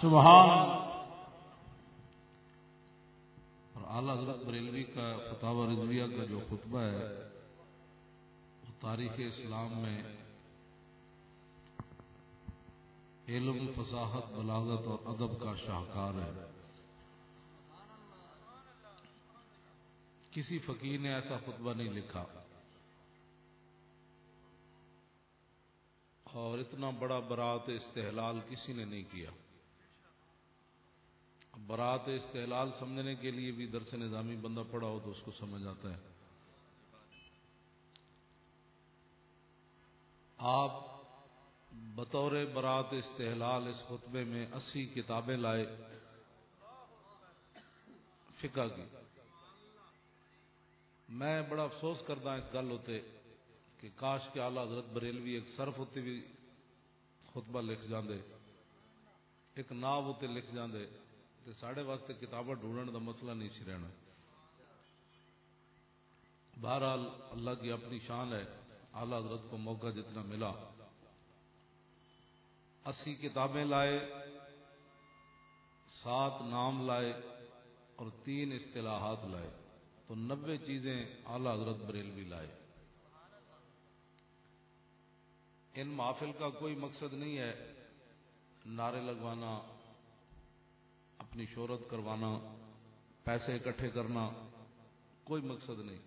سبحان اور اعلی حضرت بریلوی کا فتح رضویہ کا جو خطبہ ہے، وہ تاریخ اسلام میں علم، فصاحت، بلاغت اور ادب کا شاہکار ہے۔ کسی فقیر نے ایسا خطبہ نہیں لکھا۔ اور اتنا بڑا برات استحلال کسی نے نہیں کیا۔ برات استحلال سمجھنے کے لیے بھی درس نظامی بندہ پڑا ہو تو اس کو سمجھ آتا ہے۔ آپ بطور برات استحلال اس خطبے میں اسی کتابیں لائے۔ فقہ کی۔ میں بڑا افسوس کرتا اس گل ہوتے کہ کاش کے آلہ حضرت بریلوی ایک صرف ہوتی بھی خطبہ لکھ جاندے، ایک ناو ہوتے لکھ جاندے۔ تو ساڑھے واسطے کتابیں ڈھونڈنے کا مسئلہ نہیں سی رہنا۔ بہرحال اللہ کی اپنی شان ہے آلہ حضرت کو موقع جتنا ملا۔ اسی کتابیں لائے، سات نام لائے اور تین اصطلاحات لائے۔ تو نبے چیزیں اعلی حضرت بریلوی لائے۔ ان محافل کا کوئی مقصد نہیں ہے۔ نعرے لگوانا اپنی شہرت کروانا، پیسے اکٹھے کرنا، کوئی مقصد نہیں۔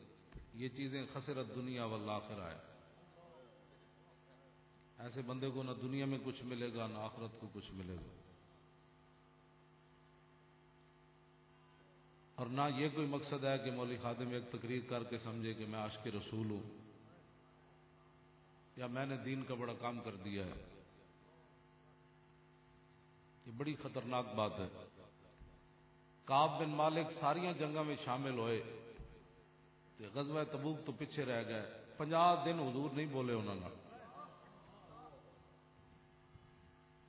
یہ چیزیں خسرت دنیا والآخرہ ہے۔ ایسے بندے کو نہ دنیا میں کچھ ملے گا، نہ آخرت کو کچھ ملے گا۔ اور نہ یہ کوئی مقصد ہے کہ مولوی خادم ایک تقریر کر کے سمجھے کہ میں عاشق رسول ہوں، یا میں نے دین کا بڑا کام کر دیا ہے۔ یہ بڑی خطرناک بات ہے۔ کاب بن مالک ساری جنگوں میں شامل ہوئے۔ غزوہ تبوک تو پیچھے رہ گئے۔ پنجا دن حضور نہیں بولے انہوں نے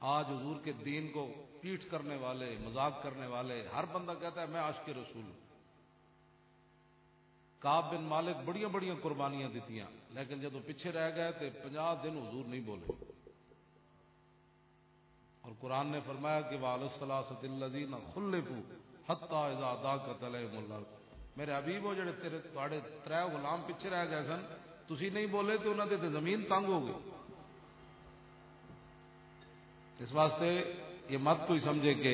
آج حضور کے دین کو پیٹ کرنے والے، مذاق کرنے والے، ہر بندہ کہتا ہے، میں آج کے رسول ہوں۔ کاب بن مالک بڑی بڑی قربانیاں دیتی لیکن جب پیچھے رہ گئے تو پناہ دن حضور نہیں بولے۔ اور قرآن نے فرمایا کہ نہ کھلے پو ہتا ادا کا تلے ملا میرے ابیب ہو، جڑے تیرے تر غلام پیچھے رہ گئے سن تھی نہیں بولے تو انہوں نے زمین تنگ ہو گئی. اس واسطے یہ مت کوئی سمجھے کہ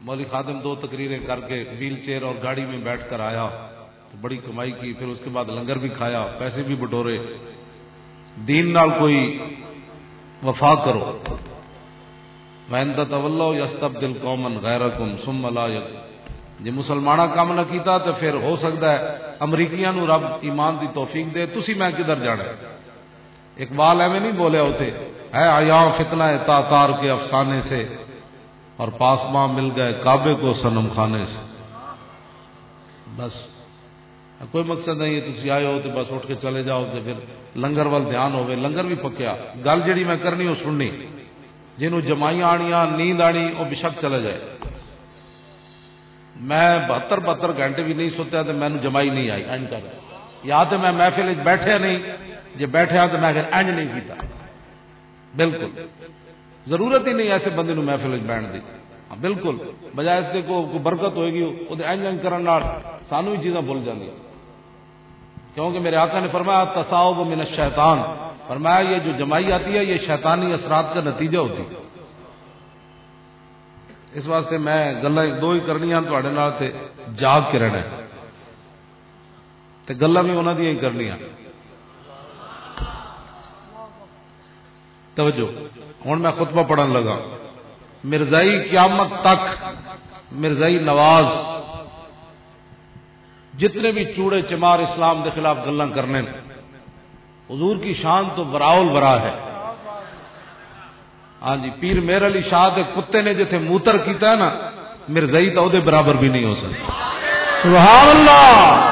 مولی خادم دو تقریریں کر کے ویل چیئر اور گاڑی میں بیٹھ کر آیا، تو بڑی کمائی کی، پھر اس کے بعد لنگر بھی کھایا، پیسے بھی بٹورے. دین نال کوئی وفا کرو. میں طلو یستب دل قومن غیر کم سم جی مسلمانہ کام نہ کیتا تو پھر ہو سکتا ہے امریکیاں نو رب ایمان دی توفیق دے، تسی میں کدھر جانا اقبال ایویں نہیں بولے ہوتے ہے آیا فتنہ تا تار کے افسانے سے اور پاسماں مل گئے کعبے کو سنم خانے سے۔ بس، کوئی مقصد نہیں ہے تھی آئے ہو تو بس اٹھ کے چلے جاؤ تو پھر لنگر وال دھیان ہوئے، لنگر بھی پکیا۔ گل جڑی میں کرنی وہ سننی۔ جنہوں جمائیاں آنیاں، نیند آنی، وہ بشک چلے جائے۔ میں بہتر بہتر گھنٹے بھی نہیں سوتیا تو مینو جمائی نہیں آئی، اینج کر۔ یا تو میں محفل بیٹھے نہیں جی بیٹھا تو میں اینج نہیں کیتا۔ بالکل۔ ضرورت ہی نہیں ایسے بندے نو محفل بہن دی۔ ہاں، بالکل۔ بجائے اس کے کو برکت ہوئے گی، وہ اینج اینج کرنے سانو بھی چیزاں بھول جاتی کیونکہ میرے آقا نے فرمایا تصاؤب من الشیطان۔ فرمایا یہ جو جمائی آتی ہے، یہ شیطانی اثرات کا نتیجہ ہوتی اس واسطے میں گلا دو ہی کرنی تے جاگ کے رہنا گلا بھی انہوں دیا ہی کرنی توجہ ہوں میں خطبہ پڑھن لگا۔ مرزائی قیامت تک، مرزائی نواز، جتنے بھی چوڑے چمار اسلام کے خلاف گلا کرنے حضور کی شان تو براول برا ہے۔ ہاں جی پیر میر علی شاہ کے کتے نے جتنے موتر کیتا ہے نا مرزائی تو وہ برابر بھی نہیں ہو سکتا۔ سبحان اللہ۔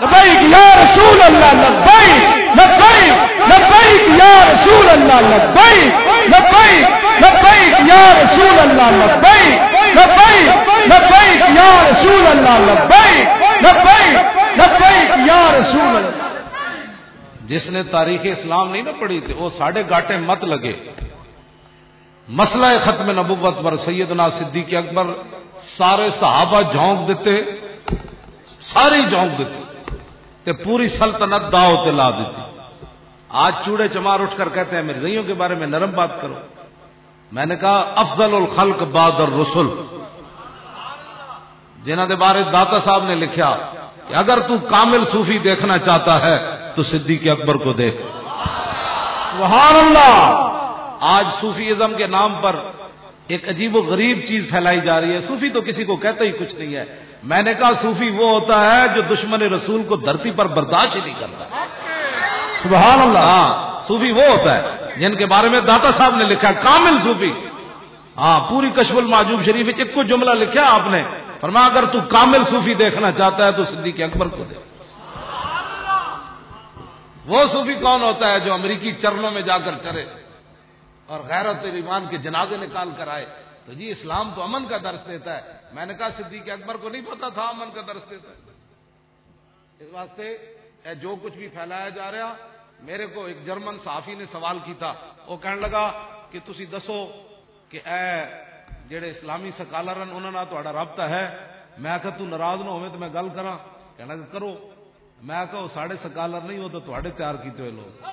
لبیک یا رسول اللہ، لبیک لبیک لبیک یا رسول اللہ، لبیک لبیک لبیک یا رسول اللہ، لبیک لبیک لبیک یا رسول اللہ، لبیک لبیک لبیک یا رسول اللہ۔ جس نے تاریخ اسلام نہیں نہ پڑھی تھی، وہ ساڑھے گاٹے مت لگے۔ مسئلہ ختم نبوت پر سیدنا صدیق اکبر سارے صحابہ جھونک دیتے، ساری جھونک دیتے، تے پوری سلطنت داؤ تے لا دیتی۔ آج چوڑے چمار اٹھ کر کہتے ہیں میرے رئیوں کے بارے میں نرم بات کرو۔ میں نے کہا، افضل الخلق بعد الرسل۔ جنہ دے بارے داتا صاحب نے لکھا کہ اگر تو کامل صوفی دیکھنا چاہتا ہے تو صدیق اکبر کو دیکھ۔ سبحان اللہ۔ آج صوفی ازم کے نام پر ایک عجیب و غریب چیز پھیلائی جا رہی ہے۔ صوفی تو کسی کو کہتا ہی کچھ نہیں ہے۔ میں نے کہا صوفی وہ ہوتا ہے جو دشمن رسول کو دھرتی پر برداشت ہی نہیں کرتا۔ سبحان اللہ۔ ہاں صوفی وہ ہوتا ہے جن کے بارے میں داتا صاحب نے لکھا کامل صوفی۔ ہاں پوری کشف الماجوب شریف ایک کو جملہ لکھا آپ نے۔ فرما اگر تو کامل صوفی دیکھنا چاہتا ہے تو صدیق اکبر کو دے وہ صوفی کون ہوتا ہے جو امریکی چرنوں میں جا کر چرے اور غیرت ایمان کے جنازے نکال کر آئے؟ تو جی اسلام تو امن کا درس دیتا ہے۔ میں نے کہا، صدیق اکبر کو نہیں پتا تھا امن کا درس دیتا ہے۔ اس واسطے جو کچھ بھی پھیلایا جا رہا، میرے کو ایک جرمن صحافی نے سوال کی تھا۔ وہ کہنے لگا کہ تسی دسو کہ اے، جڑے اسلامی سکالر انہوں نے تھوڑا رابطہ ہے؟ میں آخا تو ناراض نہ ہوئے تو میں گل کرا کہنا کہ کرو۔ میں آخا وہ ساڑھے سکالر نہیں ہو تو تھوڑے تیار کیتے ہوئے لوگ۔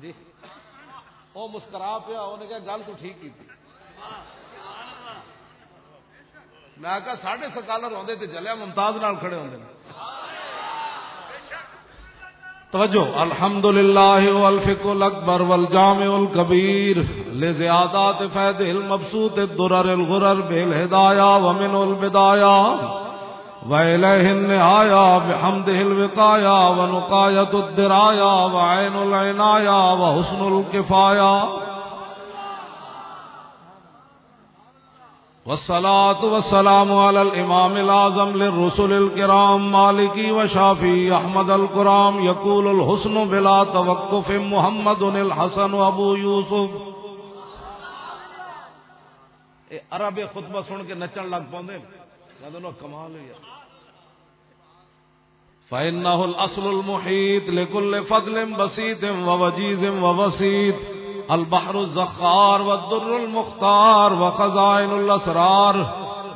جی۔ وہ مسکرا پیا انہیں کہا گل تو ٹھیک کی میں کہا ساڑھے سکالر ہوتے تو جلیا، ممتاز نال کھڑے ہوتے توجہ۔ الحمد للہ والفق الاکبر والجامع الکبیر لزیادات فید المبسوط الدرر الغرر بالہدایہ ومن البدایہ۔ وإليه النهاية بحمده الوقاية ونقاية الدراية وعين العناية وحسن الكفاية والصلاة والسلام على الإمام العظم للرسل الكرام مالكي وشافي أحمد الكرام يقول الحسن بلا توقف محمد الحسن أبو يوسف عرب خطبہ سن کے نچن لگ پاؤں کمال فإنه الأصل المحيط لكل فضل بسيط ووجيز ووسيط. البحر الزخار والدر المختار وخزائن الأسرار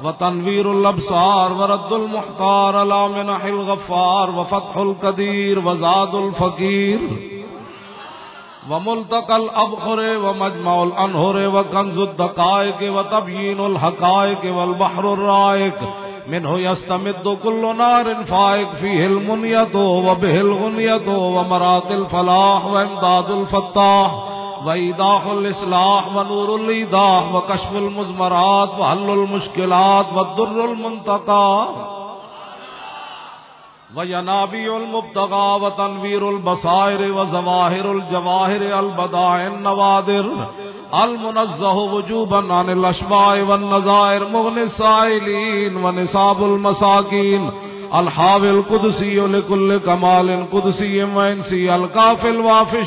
وتنوير الأبصار ورد المحتار على الغفار وفتح القدير وزاد الفقير. وملتقى الأبخر ومجمع الأنهر وكنز الدقائق وتبيين الحقائق والبحر الرائق. منه يستمد كل نار فائق. فيه المنية وبه الغنية ومرات الفلاح وامداد الفتاح. وإيضاح الإصلاح ونور الإيضاح وكشف المزمرات وحل المشكلات والدر المنتقى. وينابي المبتغى وتنوير البصائر وزواهر الجواهر البدائع النوادر المنزه وجوبا عن الاشباع والنظائر مغن مغني السائلين ونصاب المساكين الحاوي القدسي لكل كمال قدسي وانسي الكافي الوافي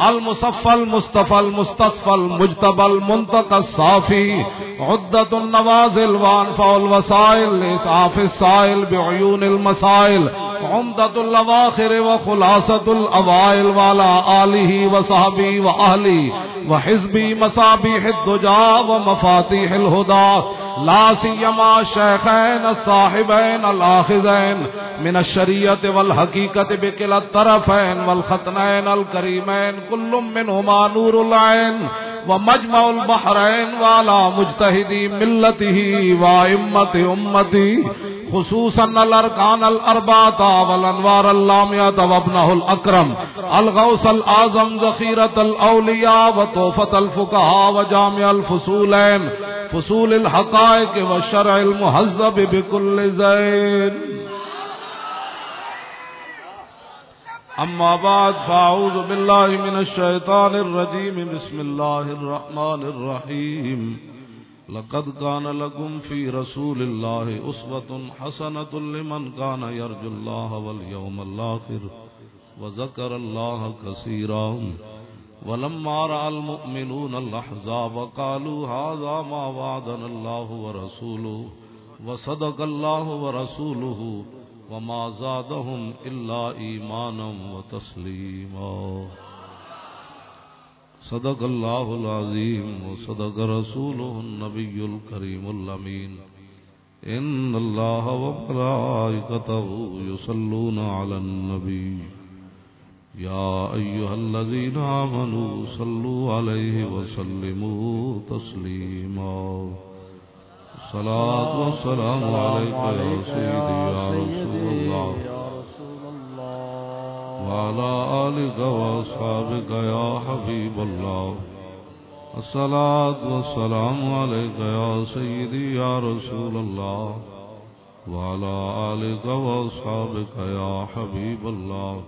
المصفل مستفل مستفل مجتبل منتق الصافی عدت النواز الوان وانفع الوسائل صاف السائل بعیون المسائل. عمدت الواخر و خلاصت عمدة الأواخر وخلاصة الأوائل وعلى آله وصحبه وأهله وحزبي مصابيح الدجا ومفاتيح الهدى لا سيما الشيخين الصاحبين الآخذين من الشريعة والحقيقة بكلا الطرفين والختنين الكريمين كل منهما نور العین و العين ومجمع البحرين وعلى مجتهدي ملته وائمة أمتي خصوصا الارکان الاربات والانوار اللاميات وابنه الاكرم الغوث الاعظم ذخيره الاولياء وطوفه الفقهاء وجامع الفصولين فصول الحقائق والشرع المهذب بكل زين اما بعد، فاعوذ بالله من الشيطان الرجيم بسم الله الرحمن الرحيم لقد كان لكم في رسول الله أسوة حسنة لمن كان يرجو الله واليوم الآخر وذكر الله كثيرا ولما رأى المؤمنون الأحزاب قالوا هذا ما وعدنا الله ورسوله وصدق الله ورسوله وما زادهم إلا إيمانا وتسليما صدق الله العظيم وصدق رسوله النبي الكريم الأمين إن الله وملائكته يصلون على النبي يا أيها الذين آمنوا صلوا عليه وسلموا تسليما صلاة والسلام عليك يا سيدي يا رسول الله وعلى آلك وأصحابك يا حبيب الله. الصلاة والسلام عليك يا سيدي يا رسول الله. وعلى آلك وأصحابك يا حبيب الله.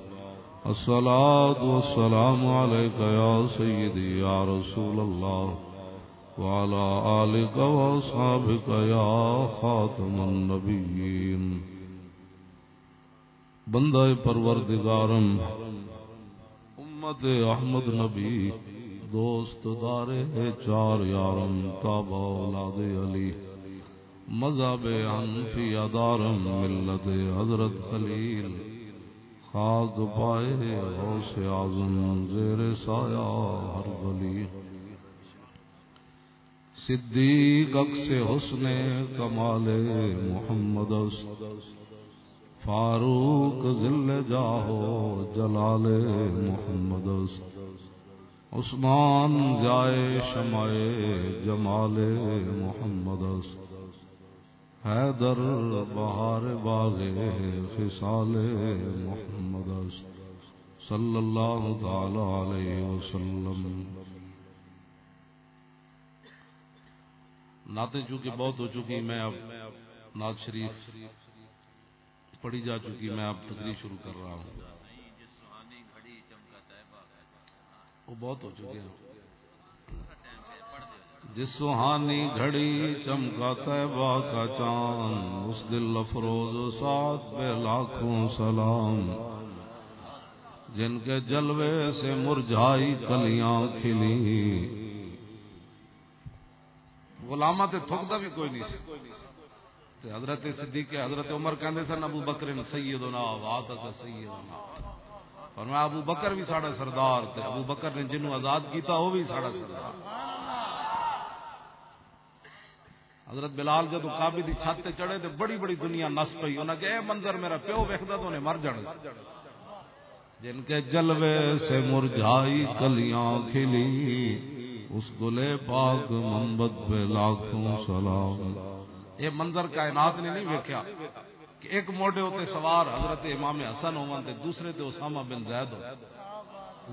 الصلاة والسلام عليك يا سيدي يا رسول الله. وعلى آلك وأصحابك يا خاتم النبيين. بندہ پروردگارم، امت احمد نبی، دوست دارے چار یارم تابا اولاد علی، مذہب انفی ادارم، ملت حضرت خلیل خاک پائے غوث اعظم، زیر سایہ ہر گلی صدیق اکس حسن کمال محمد است۔ فاروق ذل جاہو جلال محمد عثمان جائے شمائے جمال محمد حیدر بہار باغ خسال محمد صلی اللہ تعالی علیہ وسلم نعتیں چونکہ بہت ہو چکی میں اب نعت شریف پڑھی جا چکی، میں اب تقریر شروع کر رہا ہوں۔ وہ بہت ہو چکے جس سہانی گھڑی چمکا طیبہ کا چاند، اس دل افروز ساتھ پہ لاکھوں سلام۔ جن کے جلوے سے مرجھائی کلیاں کھلی۔ غلامت تھکتا بھی کوئی نہیں۔ حضرت صدیق حضرت عمر کہندے سن، ابو بکر سیدنا واتک سیدنا۔ فرمایا، ابو بکر بھی ساڈا سردار تے۔ ابو بکر نے جنوں آزاد کیتا، وہ بھی ساڈا سردار۔ حضرت بلال جدو کعبے دی چھت تے چڑھے تے بڑی بڑی دنیا نس پئی، انہاں کہ اے منظر میرا پیو ویکھدا تو نے مر جانا جن کے جلوے سے مرجھائی کلیاں کھلی، اس گلے پاک محمد پہ لاکھوں سلام۔ یہ منظر کائنات نے نہیں ویکیا کہ ایک موڈے ہوتے سوار حضرت امام حسن ہو دوسرے تے اسامہ بن زید ہو۔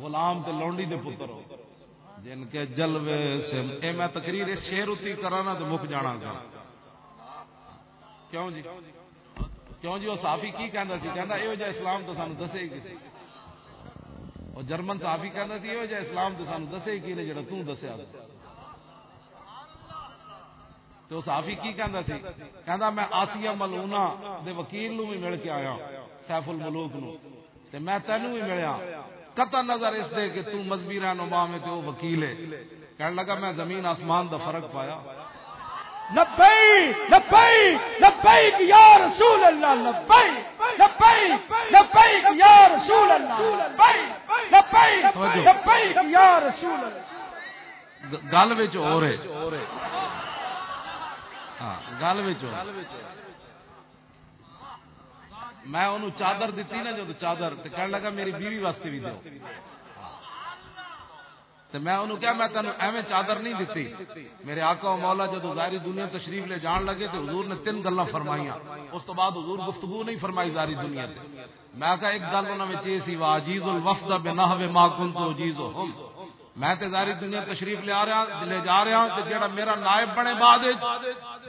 غلام تے لونڈی دے پتر ہو۔ جن کے جلوے سے اے میں تقریر اس شیر اتی کرانا تو مک جانا گا۔ کیوں جی؟ کیوں جی؟ وہ صحافی کی کہندا سی؟ کہندا اے جا اسلام تو سانو دسے ہی کسی اور جرمن صحافی کہندا سی اے جا اسلام تو سانو دسے ہی کی نے جڑا تو دسیا۔ تو صحافی کی کہندا سی؟ کہندا میں آسیہ ملونا دے وکیل نو بھی مل کے آیا سیف الملوک نو تے میں تینوں بھی ملیا۔ قطع نظر اس دے کہ تو مذہبی رہنما میں تے وہ وکیل ہے۔ کہنے لگا میں زمین آسمان دا فرق پایا۔ لبئی لبئی لبیک یا رسول اللہ لبئی لبئی لبیک یا رسول اللہ لبئی لبئی لبیک یا رسول اللہ۔ گل وچ اور ہے۔ ہاں، گل میں انہوں چادر دیتی نا جب چادر کہنے لگا میری بیوی واسطے بھی دو میں انہوں کیا میں تینوں ایویں چادر نہیں دیتی میرے آقا و مولا جدو ظاہری دنیا تشریف لے جان لگے تو حضور نے تین گلا فرمائیاں اس تو بعد حضور گفتگو نہیں فرمائی ظاہری دنیا تے میں آقا ایک گل انہوں نے میں چیسی واجیز الوفد بنحو ما کنت عجیزو ہم میں تے ظاہری دنیا تشریف لے آ رہا لے جا رہا تے جڑا میرا نائب بنے بعد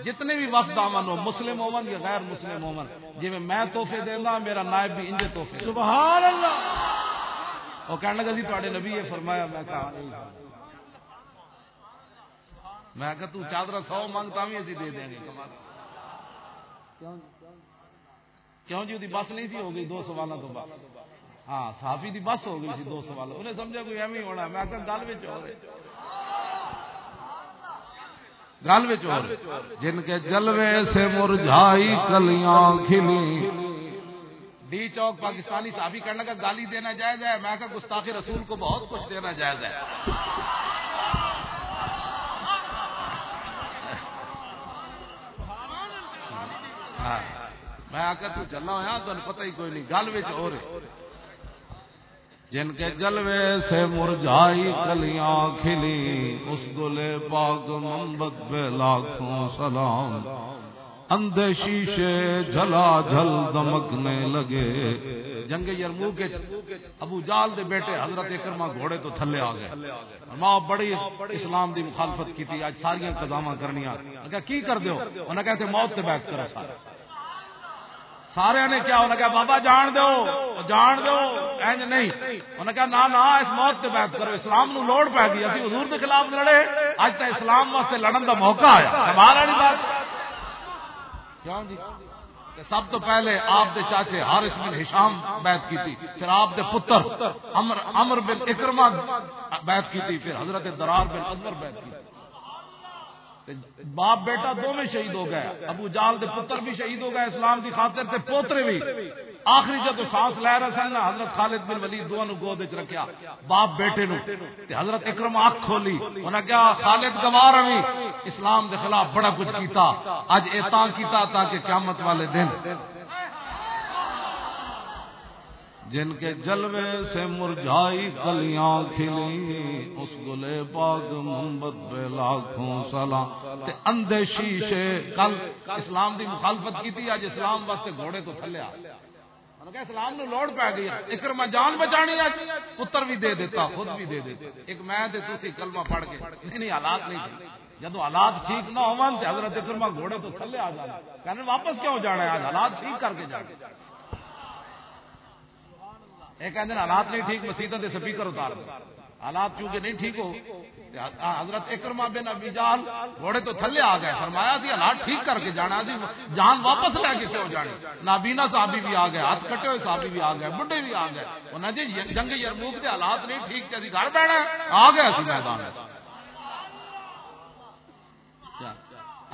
جتنے بھی وفد آمن ہو مسلم ہومن یا غیر مسلم ہومن جی میں تحفے دینا میرا نائب بھی انجے تحفے سبحان اللہ! وہ کہنے لگا جی تواڈے نبی یہ فرمایا میں کہا میں کہ تو چادر سو مانگتا بھی اسی دے دیں گے۔ کیوں جی؟ بس نہیں سی ہو گئی دو سوالوں تو بعد۔ ہاں صحافی دی بس ہو گئی سی دو سوال انہیں سمجھا کوئی ایویں ہونا میں آخر گل بچ ہو رہے گل بچ ہو جن کے جلوے سے مرجھائی کلیاں کھلی۔ ڈی چوک پاکستانی صحابی کرنے کا گالی دینا جائز ہے۔ میں کہا گستاخی رسول کو بہت کچھ دینا جائز ہے۔ ہاں۔ میں آ کر تو چلنا ہوا تو پتہ ہی کوئی نہیں۔ گل بچ ہو رہے جن کے جلوے سے مرجائی کلیاں کھلی، اس گلے پاک محمد پہ لاکھوں سلام۔ اندھے شیشے جلا جل دمکنے لگے۔ جنگ یرمو کے ابو جال دے بیٹے حضرت اکرما گھوڑے تو تھلے آ گئے۔ ماں بڑی اسلام دی مخالفت کی تھی، آج ساری قدامہ کرنی کہا اچھا، کی کر دیو انہیں کہتے موت تے بیعت کرو سارے۔ سارے نے کیا؟ انہیں کہا، بابا جان دو جان دو، اینج نہیں۔ انہیں کہا نا نا اس موت تے بیعت کرو، اسلام نو لوڑ پہ گئی۔ اسی حضور دے خلاف لڑے اج تے اسلام واسطے لڑن دا موقع آیا۔ کمال والی بات۔ کیوں جی؟ سب تو پہلے آپ دے چاچے حارث بن ہشام بیعت کی تھی پھر آپ دے پتر امر امر بن اکرما بیعت کی تھی پھر حضرت درار بن ازمر بیعت کی تھی باپ بیٹا دونوں شہید ہو گئے۔ ابو جال دے پتر بھی شہید ہو گئے، اسلام کی خاطر تے پوترے بھی۔ آخری جدو سانس لے رہا سن حضرت خالد بن ولید دونوں گود چ رکھیا۔ باپ بیٹے نو۔ تے حضرت اکرم آنکھ کھولی۔ انہاں کیا خالد گوار بھی اسلام دے خلاف بڑا کچھ کیتا۔ اج اے تاں کیتا تاکہ قیامت والے دن جن کے جلوے سے مرجائی کلیاں کھلی اس گلے پاک محمد بے لاکھوں سلام تے اندھے شیشے کل اسلام دی مخالفت کی تھی آج اسلام واسطے گھوڑے تو تھلے آ۔ اسلام نو لوڑ پی گئی اکرما جان بچانی ہے، پتر بھی دے دیتا، خود بھی دے دیتا۔ ایک میں تھی کلمہ پڑھ کے، نہیں نہیں، حالات نہیں تھے۔ جدو حالات ٹھیک نہ ہو حضرت اکرما گھوڑے تو تھلے آ جانا کہنے واپس کیوں جانا ہے؟ حالات ٹھیک کر کے جانا۔ ایک کہتے ہیں حالات نہیں ٹھیک مسیح کے سپیکر اتار حالات کیونکہ نہیں ٹھیک ہو، حضرت اکرما بن ابی جال گھوڑے تو تھلے آ گئے، فرمایا سی حالات ٹھیک کر کے جانا سی جان واپس لے کے کیوں جانے۔ نابینا صحابی بھی آ گئے، ہاتھ کٹے ہوئے صحابی بھی آ گئے، بڈھے بھی آ گئے۔ انہیں جی جنگ یرموک کے حالات نہیں ٹھیک تھے گھر بیٹھا آ گئے سی میدان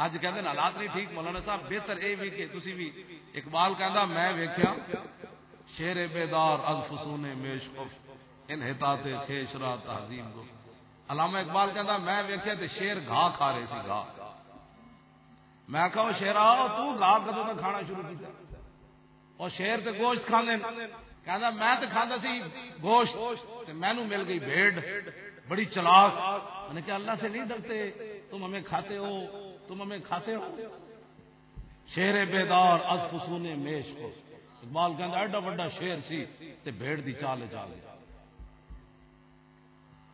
اج کہ حالات نہیں ٹھیک، مولانا صاحب، بہتر یہ بھی کہ تھی بھی اقبال کہ میں ویکیا شیر بیدار از فسون میش کف انحطاط خیش را تہذیب گفت علامہ اقبال کہتا میں ویکھیا تے شیر گھا کھا رہے سی، گھا۔ میں کہا شیرا تو گھا کدو تک کھانا شروع کیتا۔ اور شیر تے گوشت کھاندے کہندا، میں تے کھاندا سی گوشت تے مینوں مل گئی بھیڑ۔ بڑی چلاک۔ میں نے کہا، اللہ سے نہیں ڈرتے۔ تم ہمیں کھاتے ہو، تم ہمیں کھاتے ہو۔ شیر بیدار از فسون میش کو اقبال کہ ایڈا وڈا شیر سی تے بھیڑ دی چال چال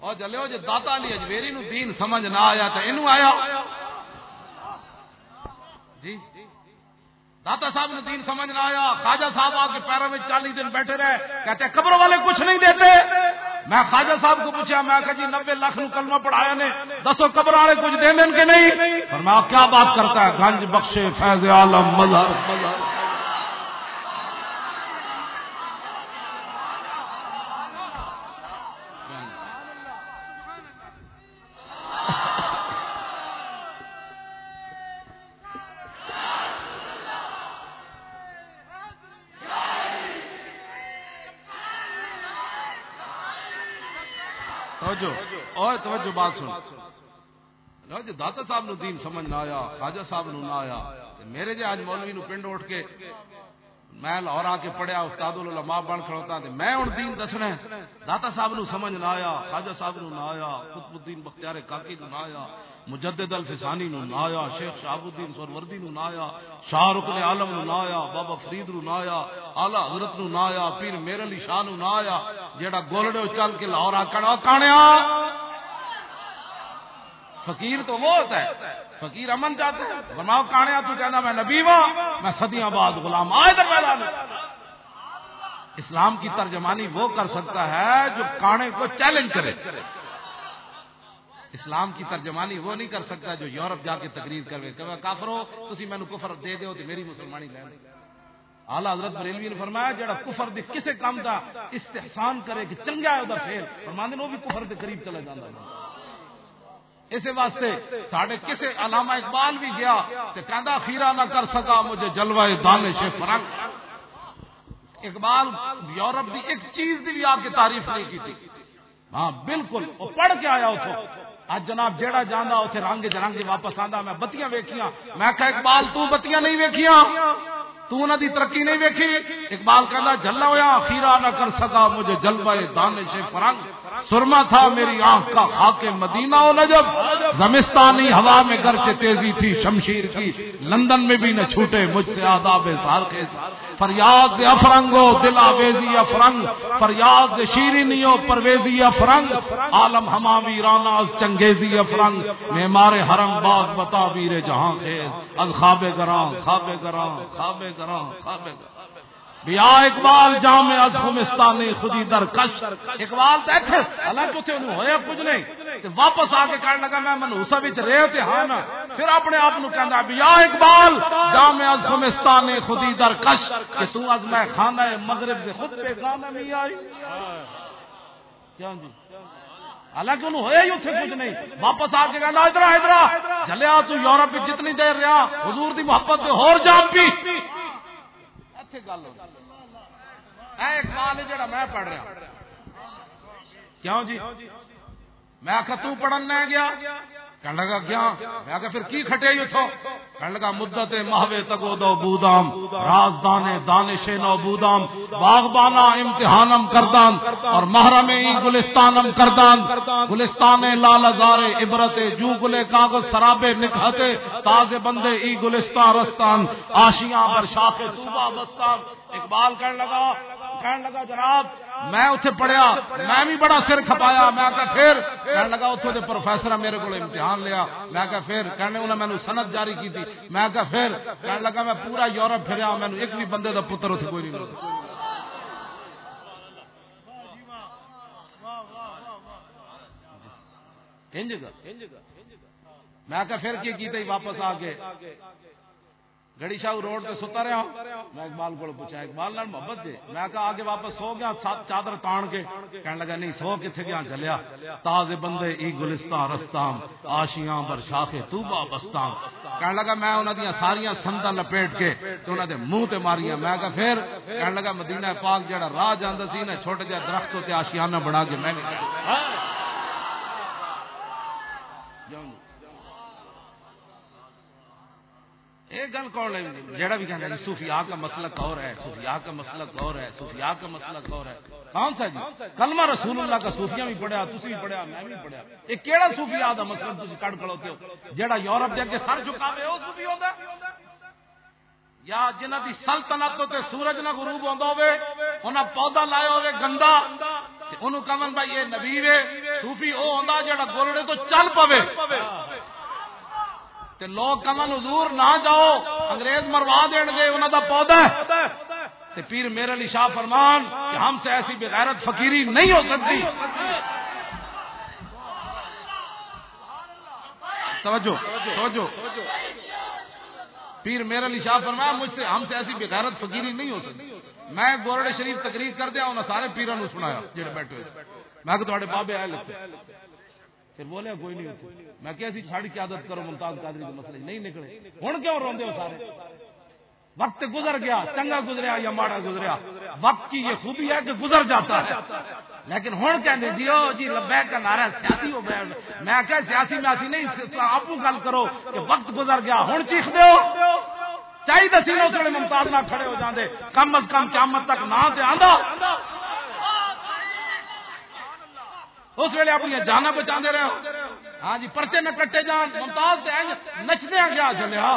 اور چلے جی داتا علی اجمیری نو دین سمجھ نہ آیا تو اینو آیا۔ جی۔ داتا صاحب نے دین سمجھ نہ آیا۔ خواجہ صاحب آ کے پیروں میں چالیس دن بیٹھے رہے۔ کہتے قبر والے کچھ نہیں دیتے۔ میں خواجہ صاحب کو پوچھا، میں کہ جی نبے لاکھ نو کلمہ پڑھایا نے۔ دسو قبر والے کچھ دیں دیں کہ نہیں؟ اور میں کیا بات کرتا ہے؟ گنج بخشے فیض عالم مظہر توجہ بات سن جی داتا صاحب نو دین سمجھ نہ آیا خواجہ صاحب نو نہ آیا میرے جی آج مولوی نو پنڈ اٹھ کے میں لاہور آ کے پڑھیا استاد العلماء بن کھڑوتا تے میں ہن دین دسنا داتا صاحب نو سمجھ نہ آیا خواجہ صاحب نو نہ آیا قطب الدین بختیار کاکی نو نہ آیا مجدد الفسانی نو نہ آیا شیخ شہاب الدین سروردی نو نہ آیا شاہ رکن عالم نو نہ آیا بابا فرید نو نہ آیا اعلی حضرت نو نہ آیا پیر میرے علی شاہ نو نہ آیا جیڑا گولڑے چل کے لاہور آ کڑا کانیا فقیر تو وہ ہوتا ہے. فقیر امن چاہتے ہیں. فرماؤ کانے تو کہنا میں نبی ہوں، میں صدیاں بعد غلام آئے تو پہلا اسلام کی ترجمانی وہ کر سکتا ہے جو کانے کو چیلنج کرے. اسلام کی ترجمانی وہ نہیں کر سکتا جو یورپ جا کے تقریر کرے. کہ کافرو تھی مینو کفر دے دو تو میری مسلمانی لے آلہ حضرت بریلوی نے فرمایا جڑا کفر دے کسے کام دا استحسان کرے کہ چنگا ہے ادھر فیل فرمانے وہ بھی کفر دے قریب چلے جانا ہے۔ اسی واسطے سڈے کسی علامہ اقبال بھی گیا کہ کہندا خیرہ نہ کر سکا مجھے جلوہ دانش فرنگ۔ اقبال یورپ دی ایک چیز دی بھی آ کے تعریف نہیں کی تھی ہاں بالکل، وہ پڑھ کے آیا اتو اج جناب جیڑا جانا اتنے رنگ جرنگ واپس آندا، میں بتیاں ویکھیاں۔ میں کہ اقبال، تو بتیاں نہیں ویکھیاں؟ تو انہوں دی ترقی نہیں ویکھی۔ اقبال کہنا جلا ہوا خیرا نہ کر سکا، مجھے جلوہ دانش فرنگ سرما تھا، میری آنکھ کا خاک مدینہ و نجب زمستانی ہوا میں گرچہ تیزی تھی، شمشیر کی۔ لندن میں بھی نہ چھوٹے، مجھ سے آداب سال کے۔ فریاد افرنگو دل آویزی افرنگ۔ فریاد شیرینی پرویزی افرنگ۔ عالم ہما ویرانا چنگیزی افرنگ۔ میں مارے حرم باغ بتا ویر جہاں خیز۔ از خواب گراں خواب گراں، خواب گراں خواب گراں بیا اقبال جام از خمستانی خودی در کش اقبال تے ایتھے، حالانکہ اوتھے انہوں ہویا کچھ نہیں۔ تے واپس آ کے کہنے لگا، میں منوسا وچ رہے تے ہاں نا۔ پھر اپنے آپ نو کہندا بیا اقبال جام از خمستانی خودی در کش کہ تو از میں خانہ مغرب سے خود پہ گانا نہیں آئی۔ کیوں جی؟ حالانکہ انہوں ہویا ہی اتنے کچھ نہیں۔ واپس آ کے کہنا ادھر ادھر چلیا تو یورپ جتنی دیر رہا، حضور دی محبت ہور جان پی۔ گل اقبال جڑا میں پڑھ رہا کیوں جی میں آخر تو گیا کہنے لگا، کیا؟ میں آخا پھر کی کھٹے اتو کہنے لگا، مدت مہوے تگو دو بودام راز دانے دانش نو بودام، باغبانا امتحانم کردان، اور محرم ای گلستانم کردان، گلستان لال ازارے عبرت جو گلے کاغذ سرابے نکھتے تازے بندے ای گلستان رستان، آشیاں پر شاخ توبہ بستان۔ اقبال کہنے لگا کہنے لگا جناب، میں اتنے پڑھیا، میں بھی بڑا سر کھپایا، میں آ پھر کہنے لگا اتوں کے پروفیسر میرے کو امتحان لیا، میں کہ پھر، کہنے انہیں مینو سنت جاری کی تھی میں کہ پھر کہنے لگا میں پورا یورپ پھریا مینو ایک بھی بندے کا پتر اتنے کوئی نہیں ملتا میں کہ پھر کی کی واپس آ کے گڑی شاہ روڈ پہ ستا رہا میں اقبال کو پوچھا، اقبال نال محبت جی؟ میں کہا، آگے واپس سو گیا سات چادر تان کے۔ کہنے لگا، نہیں، سو کتنے گیا چلیا تازے بندے، ای گلستان رستام آشیاں بر شاخے توبا بستان کہنے لگا، میں انہوں دیا ساریاں سنتا لپیٹ کے تو انہوں دے منہ تے ماریاں۔ میں کہا، پھر؟ کہنے لگا، مدینہ پاک جڑا راہ جاندہ سی نا، چھوٹے جا درخت تے آشیانہ بنا کے میں نے ایک گل کون لے جڑا بھی کہنا جی، صوفیاء کا مسلک اور ہے، صوفیاء کا مسلک اور ہے، صوفیاء کا مسلک اور ہے۔ کون سا جی؟ کلمہ رسول اللہ کا صوفیاء بھی پڑھیا، تسی بھی پڑھیا، میں بھی پڑھیا۔ یہ کیڑا صوفیاء دا مسلک تسی کڈ کھڑوتے ہو؟ جڑا یورپ دے اگے سر جھکاوے، او صوفی ہوندا یا جنہ دی سلطنت تے سورج نہ غروب ہوندا ہوے انہاں پودا لایا ہوے گندا، تے اونوں کہن بھائی یہ نبی وے، صوفی او ہوندا جڑا گولڑے تو چل پوے تے لوگ کمن حضور نہ جاؤ، انگریز مروا دین گے انہوں دا پودا تے پیر میرے علی شاہ فرمان کہ ہم سے ایسی بغیرت فقیری نہیں ہو سکتی۔ توجہ توجہ۔ پیر میرے علی شاہ فرمان، مجھ سے ہم سے ایسی بغیرت فقیری نہیں ہو سکتی۔ میں گورڑ شریف تقریر کر دیا انہیں سارے پیروں نے سنایا، جڑے بیٹھے میں کہ تھوڑے بابے آئے لگتے۔ پھر بولے، کوئی نہیں ہوتی۔ میں کیا سی چھاڑی کی عادت کرو، ممتاز قادری کے مسئلے۔ نہیں نکلے۔ ہوں کیوں روندے ہو سارے؟ وقت گزر گیا، چنگا گزریا یا ماڑا گزریا؟ وقت کی یہ خوبی ہے کہ گزر جاتا ہے۔ لیکن ہوں کہ جی او جی لبے کا نعرہ سیاسی ہو گیا میں کہ سیاسی میں ایسی نہیں، آپ گل کرو کہ وقت گزر گیا۔ ہوں چیخ دو چاہیے دسی اس ویلے ممتاز نہ کھڑے ہو جاندے۔ کم از کم قیامت تک نہ آندا۔ اس ویلے اپنی جانا بچا رہے ہاں جی پرچے نہ کٹے جان، ممتاز نچدے گیا چلیا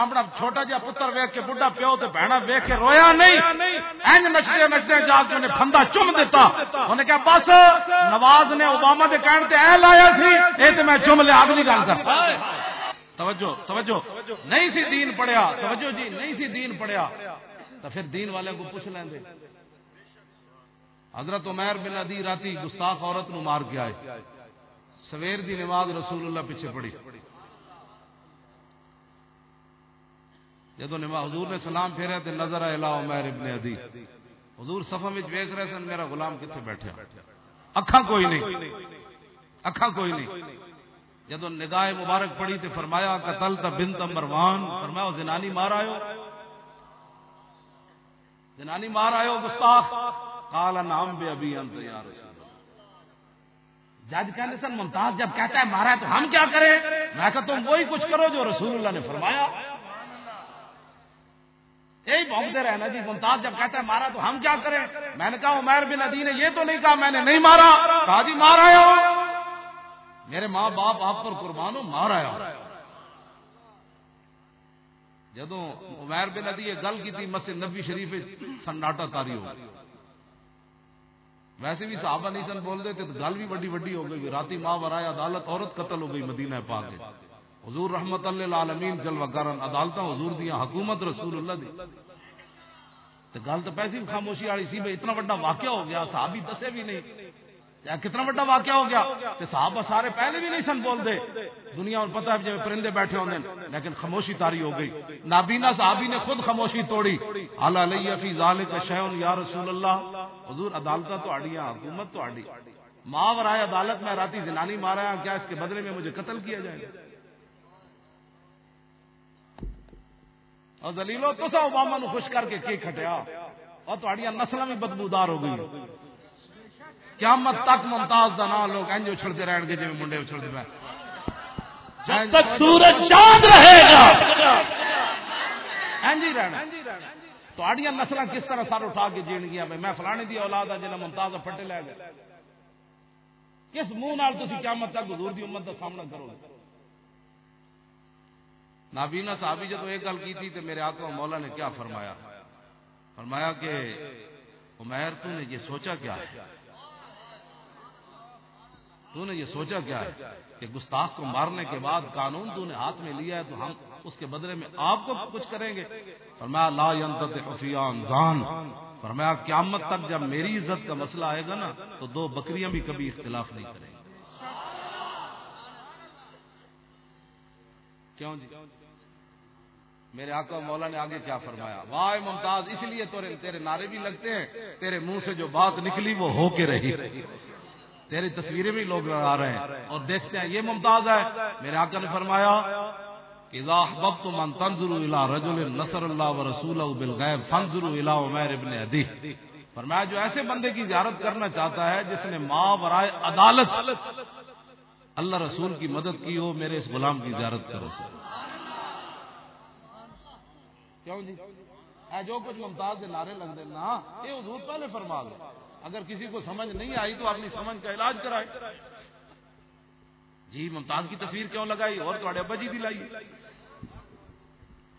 اپنا چھوٹا جہا پتر ویک کے بڑھا پیو تے بہنا ویک کے رویا نہیں۔ اینج نچدے نچدے جا کے انہیں پھندا چم دیتا۔ انہیں کہا، بس، نواز نے اوباما کے کہنے تے اے لایا سی، اے تے میں چم لیا اگلی گل کر توجہ توجہ۔ نہیں سی دین پڑھیا، توجہ جی نہیں سی دین پڑھیا۔ تو پھر دین والے کو پوچھ لیں حضرت عمیر بن ادی راتی گستاخ عورت نو مار کے آئے۔ سویر دی نماز رسول اللہ پیچھے پڑی۔ جدو نماز حضور نے سلام پھیرا تو نظر آئے لا عمیر ابن ادی حضور صفا میں ویک رہے سن، میرا غلام کتنے بیٹھے اکھا کوئی نہیں۔ اکھا کوئی نہیں۔ جدو نگاہ مبارک پڑی تو فرمایا، قتل تا بنت مروان۔ فرمایا زنانی مار آئے جنانی مار آئے ہو گستاخ۔ کالا نام بے ابھی انت یا رسول جج کہنے سن ممتاز جب کہتا ہے مارا ہے تو ہم کیا کریں؟ میں کہتا ہوں وہی کچھ کرو جو رسول اللہ نے فرمایا۔ یہی بھونکتے رہنا جی ممتاز جب کہتا ہے مارا تو ہم کیا کریں؟ میں نے کہا عمیر بن ادی نے یہ تو نہیں کہا میں نے نہیں مارا۔ کہا جی مار آیا۔ میرے ماں باپ آپ پر قربان ہو، مار آیا۔ جدو عمیر بن ادی یہ گل کی تھی مسجد نبی شریف سناٹا تاری ہو۔ ویسے بھی صحابہ نہیں سن بول دیتے تو گل بھی بڑی بڑی ہو گئی، راتی ماں برایا عدالت، عورت قتل ہو گئی مدینہ پا کے حضور رحمت اللہ عالمین جل کرن عدالت حضور دیا حکومت رسول اللہ دی۔ تو گل تو پیسی بھی خاموشی والی سی بھائی اتنا بڑا واقعہ ہو گیا، صحابی دسے بھی نہیں۔ کتنا بڑا واقعہ ہو گیا کہ صحابہ سارے پہلے بھی نہیں سن بول دے دنیا میں پتا ہے جب پرندے بیٹھے ہوتے ہیں، لیکن خاموشی تاری ہو گئی۔ نابینا صحابی نے خود خاموشی توڑی۔ اللہ فی ذالک شیون یا رسول اللہ۔ حضور، عدالت تو آڑیاں حکومت تو آڑی ماں رائے عدالت میں راتی زنانی مارا کیا اس کے بدلے میں مجھے قتل کیا جائے گا؟ اور دلیلو تو سا اوباما نو خوش کر کے کی کھٹیا۔ اور تھوڑی نسل بھی بدبودار ہو گئی۔ قیامت تک ممتاز دا نام لوگ انج اچھلتے رہن گے جی منڈے اچھلتے پہ جب تک سورج چاند رہے گا۔ انج ہی رہنا۔ تھوڑی نسل کس طرح سر اٹھا کے جین گیا میں فلانے دی اولاد ہے جنہیں ممتاز پھٹے لے گئے۔ کس منہ نال قیامت تک حضور دی امت دا سامنا کرو گے؟ نابینا صحابی جب ایک گل کی تھی تو میرے آقا مولا نے کیا فرمایا؟ فرمایا کہ عمیر تو نے یہ سوچا کیا؟ ہے تو نے یہ سوچا کیا ہے کہ گستاخ کو مارنے کے بعد قانون تو نے ہاتھ میں لیا ہے تو ہم اس کے بدلے میں آپ کو کچھ کریں گے۔ فرمایا، لا ينتت خفیان زان فرمایا، قیامت تک جب میری عزت کا مسئلہ آئے گا نا، تو دو بکریاں بھی کبھی اختلاف نہیں کریں گے۔ کیوں جی؟ میرے آقا مولا نے آگے کیا فرمایا؟ واہ ممتاز، اس لیے تیرے نعرے بھی لگتے ہیں، تیرے منہ سے جو بات نکلی وہ ہو کے رہی۔ تیری تصویریں بھی لوگ آ رہے ہیں اور دیکھتے ہیں، یہ ممتاز ہے۔ میرے آقا نے فرمایا من تنظر الى رجل نصر اللہ بالغیب الى ابن فرمایا، جو ایسے بندے کی زیارت کرنا چاہتا ہے جس نے ماں برائے عدالت اللہ رسول کی مدد کی ہو، میرے اس غلام کی زیارت کرو۔ کیوں جی؟ اے جو کچھ ممتاز کے نعرے لگ دینا یہ حضور پہلے فرما دو اگر کسی کو سمجھ نہیں آئی تو اپنی سمجھ کا علاج کرائے۔ جی ممتاز کی تصویر کیوں لگائی؟ اور تھوڑے ابا جی دلائی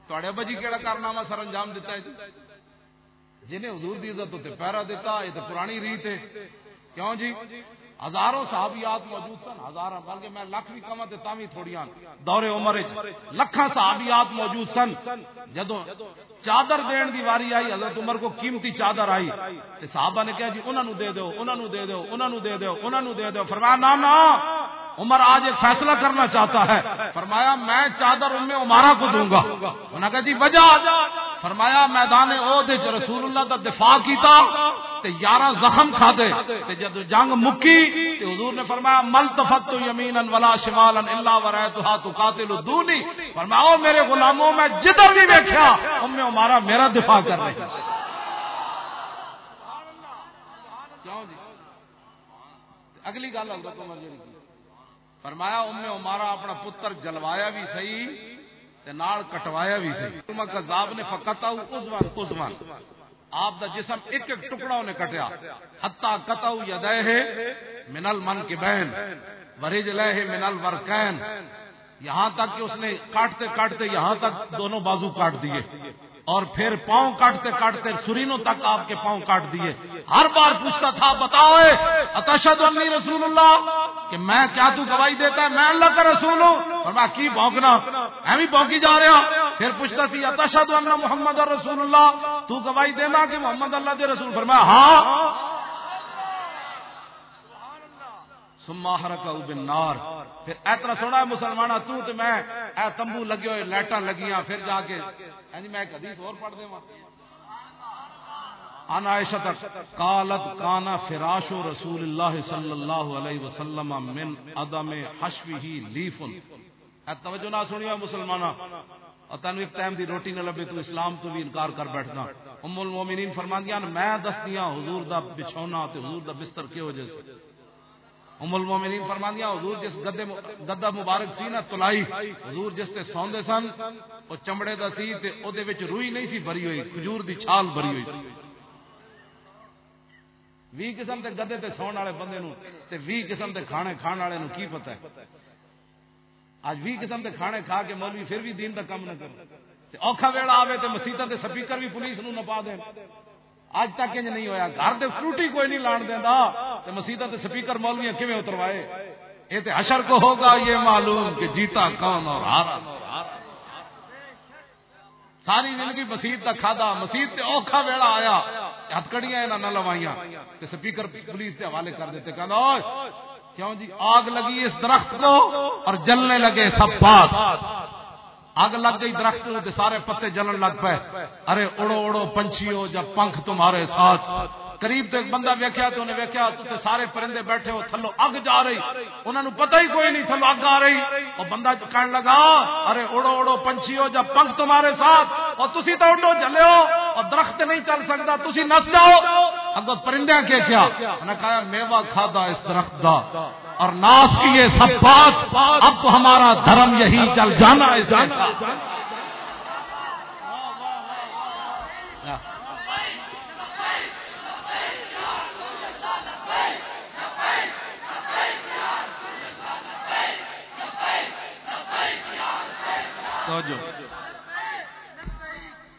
تھوڑے ابا جی کہڑا کارنامہ سر انجام دیتا ہے جی؟, جی جنہیں حضور دی عزت ہوتے پیرا دیتا یہ تو پرانی ریت ہے۔ کیوں جی؟ ہزاروں صحابیات موجود سن ہزار بلکہ میں لکھ بھی کما تامی تھوڑیاں دورے عمر لکھاں صحابیات موجود سن۔ جدو چادر دین دی واری آئی، حضرت عمر کو قیمتی چادر آئی۔ تے صحابہ نے کہا جی انہاں نو دے دیو، انہاں نو دے دیو، انہاں نو دے دیو، انہاں نو دے دیو۔ فرمایا نا نا عمر آج ایک فیصلہ کرنا چاہتا ہے۔ فرمایا، میں چادر ام عمارہ کو دوں گا۔ انہاں کہا جی وجہ۔ فرمایا، میدان عہد رسول اللہ دا دفاع کیتا۔ تے یارہ زخم کھادے تے جب جنگ مکی، تے حضور نے فرمایا، مل تفت یمینا ولا شمالا الا ورایتها تقاتل دونی فرمایا، او میرے غلاموں، میں جدھر بھی دیکھا ام عمارہ میرا دفاع کر رہی جی؟ اگلی گل حضرت عمر جی فرمایا ام عمارہ اپنا پتر جلوایا بھی صحیح، تے نال کٹوایا بھی صحیح. کذاب نے فقط عزوان عزوان آپ دا جسم ایک ایک ٹکڑا نے کٹیا۔ حتا کتا یدے ہے من کے بہن ورج لے ہے منل الورکین یہاں تک کہ اس نے کاٹتے کاٹتے یہاں تک دونوں بازو کاٹ دیے۔ اور پھر پاؤں کاٹتے کاٹتے سرینوں تک آپ کے پاؤں کاٹ دیے۔ ہر بار پوچھتا تھا، بتاؤ اتشد انی رسول اللہ؟ کہ میں کیا تو گواہی دیتا ہے؟ میں اللہ کا رسول ہوں۔ اور میں کی بھونکنا؟ میں بھی بھونکی جا رہا۔ پھر پوچھتا سی اتشد اللہ محمد رسول اللہ؟ تو گواہی دینا کہ محمد اللہ کے رسول؟ فرمایا ہاں۔ سما ہرکا نار پھر اتنا سونا مسلمان تو تے میں اے تمبو لگے ہوئے، لائٹاں لگیاں، پھر جا کے یعنی میں ایک حدیث اور پڑھ دے ان عائشہ قالت کانا فراش رسول اللہ صلی اللہ علیہ وسلم من عدم حشوه لیف. اے توجہ نہ سنیا مسلماناں اور تینو ایک ٹائم دی روٹی نہ لبے تو اسلام تو بھی انکار کر بیٹھنا۔ ام المومنین فرماندیاں، میں دستیاں حضور دا بچھونا تے حضور دا بستر کی وجہ سے ام المومنین فرماندیاں حضور جس گدے گدا مبارک سی نا تلائی، حضور جس تے سوندے سن، او چمڑے دا سی تے او دے وچ روئی نہیں سی بھری ہوئی، کھجور دی چھال بھری ہوئی سی۔ وی قسم دے گدے تے سون والے بندے نو تے وی قسم دے کھانے کھان والے نو کی پتہ ہے؟ اج وی قسم دے کھانے کھا کے مولوی پھر بھی دین دا کم نہ کرے۔ تے اوکھا ویلا آوے تے مسیطا دے سپیکر بھی پولیس نو نپا دیں اج تک انج نہیں ہویا۔ گھر دے فروٹی کوئی نہیں لان دیندا۔ تے مسیطا دے سپیکر مولویاں کیویں اتروائے اے تے حشر کو ہوگا یہ معلوم کہ جیتا کون اور ہارا۔ ساری زندگی مسیت کا کھادا۔ مسیت تے اوکھا ویلا آیا۔ ہتکڑیاں انہاں نہ لوائیاں۔ تے سپیکر پولیس دے حوالے کر دیتے۔ کہندا کیوں جی؟ آگ لگی اس درخت کو اور جلنے لگے سب بات۔ اگ لگ گئی درخت تے سارے پتے جلن لگ پے۔ ارے اڑو اڑو پنچھیو جب پنکھ تمہارے ساتھ۔ قریب تو ایک بندہ ویکیا تو انہیں ویکیا تو سارے پرندے بیٹھے ہو، تھلو اگ جا رہی۔ انہوں نے پتہ ہی کوئی نہیں تھلو اگ آ رہی۔ اور بندہ کہنے لگا، ارے اڑو اڑو پنچھی ہو جب پنکھ تمہارے ساتھ۔ اور تسی تو اڈو چلے ہو، اور درخت نہیں چل سکتا، تسی نس جاؤ۔ اگر پرندے کے کیا انہوں نے کہا، میوہ کھادا اس درخت دا۔ اور ناس کی یہ سب بات، اب تو ہمارا دھرم یہی چل جانا ہے۔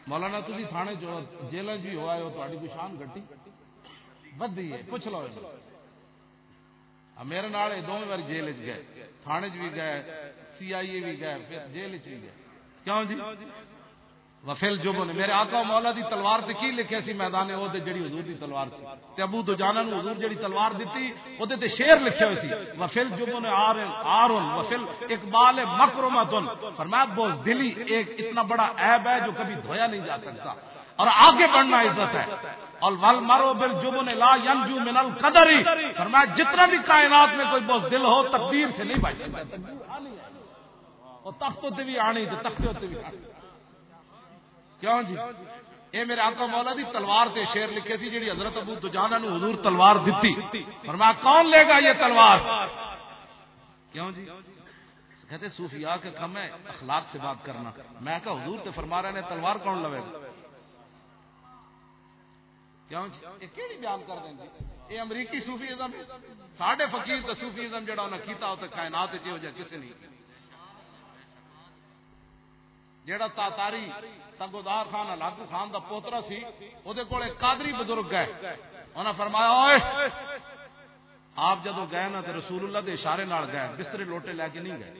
مولانا تھی تھانے جو جیل جی ہوا ہے تاری شان گٹی بدھی ہے، پوچھ لو۔ میرے نال دونوں بار جیل چ گئے، تھانے بھی گئے سی آئی اے بھی گئے، پھر جیل چ بھی گئے۔ کیوں جی؟ وفیل جو نے میرے آقا مولا دی تلوار تے کی لکھیا سی میدان او تے جڑی حضور دی تلوار سی؟ تے ابو تو جانا نو حضور جڑی تلوار دتی او تے شعر لکھیا ہوئی سی، وفیل جو نے آر آرن وفیل اقبال مکرمتن فرمایا بو دلی ایک اتنا بڑا عیب ہے جو کبھی دھویا نہیں جا سکتا۔ اور آگے بڑھنا عزت ہے۔ اور ول مرو بل جبن لا ینجو من القدر۔ فرمایا، جتنا بھی کائنات میں کوئی بہت دل ہو، تقدیر سے نہیں بچ اور تختوں تے بھی آنی، تے تختوں تے بھی آنی۔ کیوں جی؟ اے میرے آقا مولا دی تلوار تے شیر لکھے سی، جیڑی حضرت ابو دجانہ نو حضور تلوار دتی۔ فرمایا، کون لے گا یہ تلوار؟ کیوں جی؟ کہتے صوفیاء کے کم ہے، اخلاق سے بات کرنا۔ میں کہا حضور تے فرما رہے نے تلوار کون لوے گا؟ کیوں جی؟ یہ کیڑی بیان کر دیں گے یہ امریکی صوفیزم ساڈے فقیر صوفیزم جڑا انہاں کیتا او تے کائنات وچ ہو کسے نہیں۔ جیڑا تاتاری خان لاگو خان دا پوترا سی وہ قادری بزرگ گئے انہاں فرمایا، اوئے، آپ جدو گئے نا تو رسول اللہ دے اشارے نال گئے، بسترے لوٹے لے کے نہیں گئے۔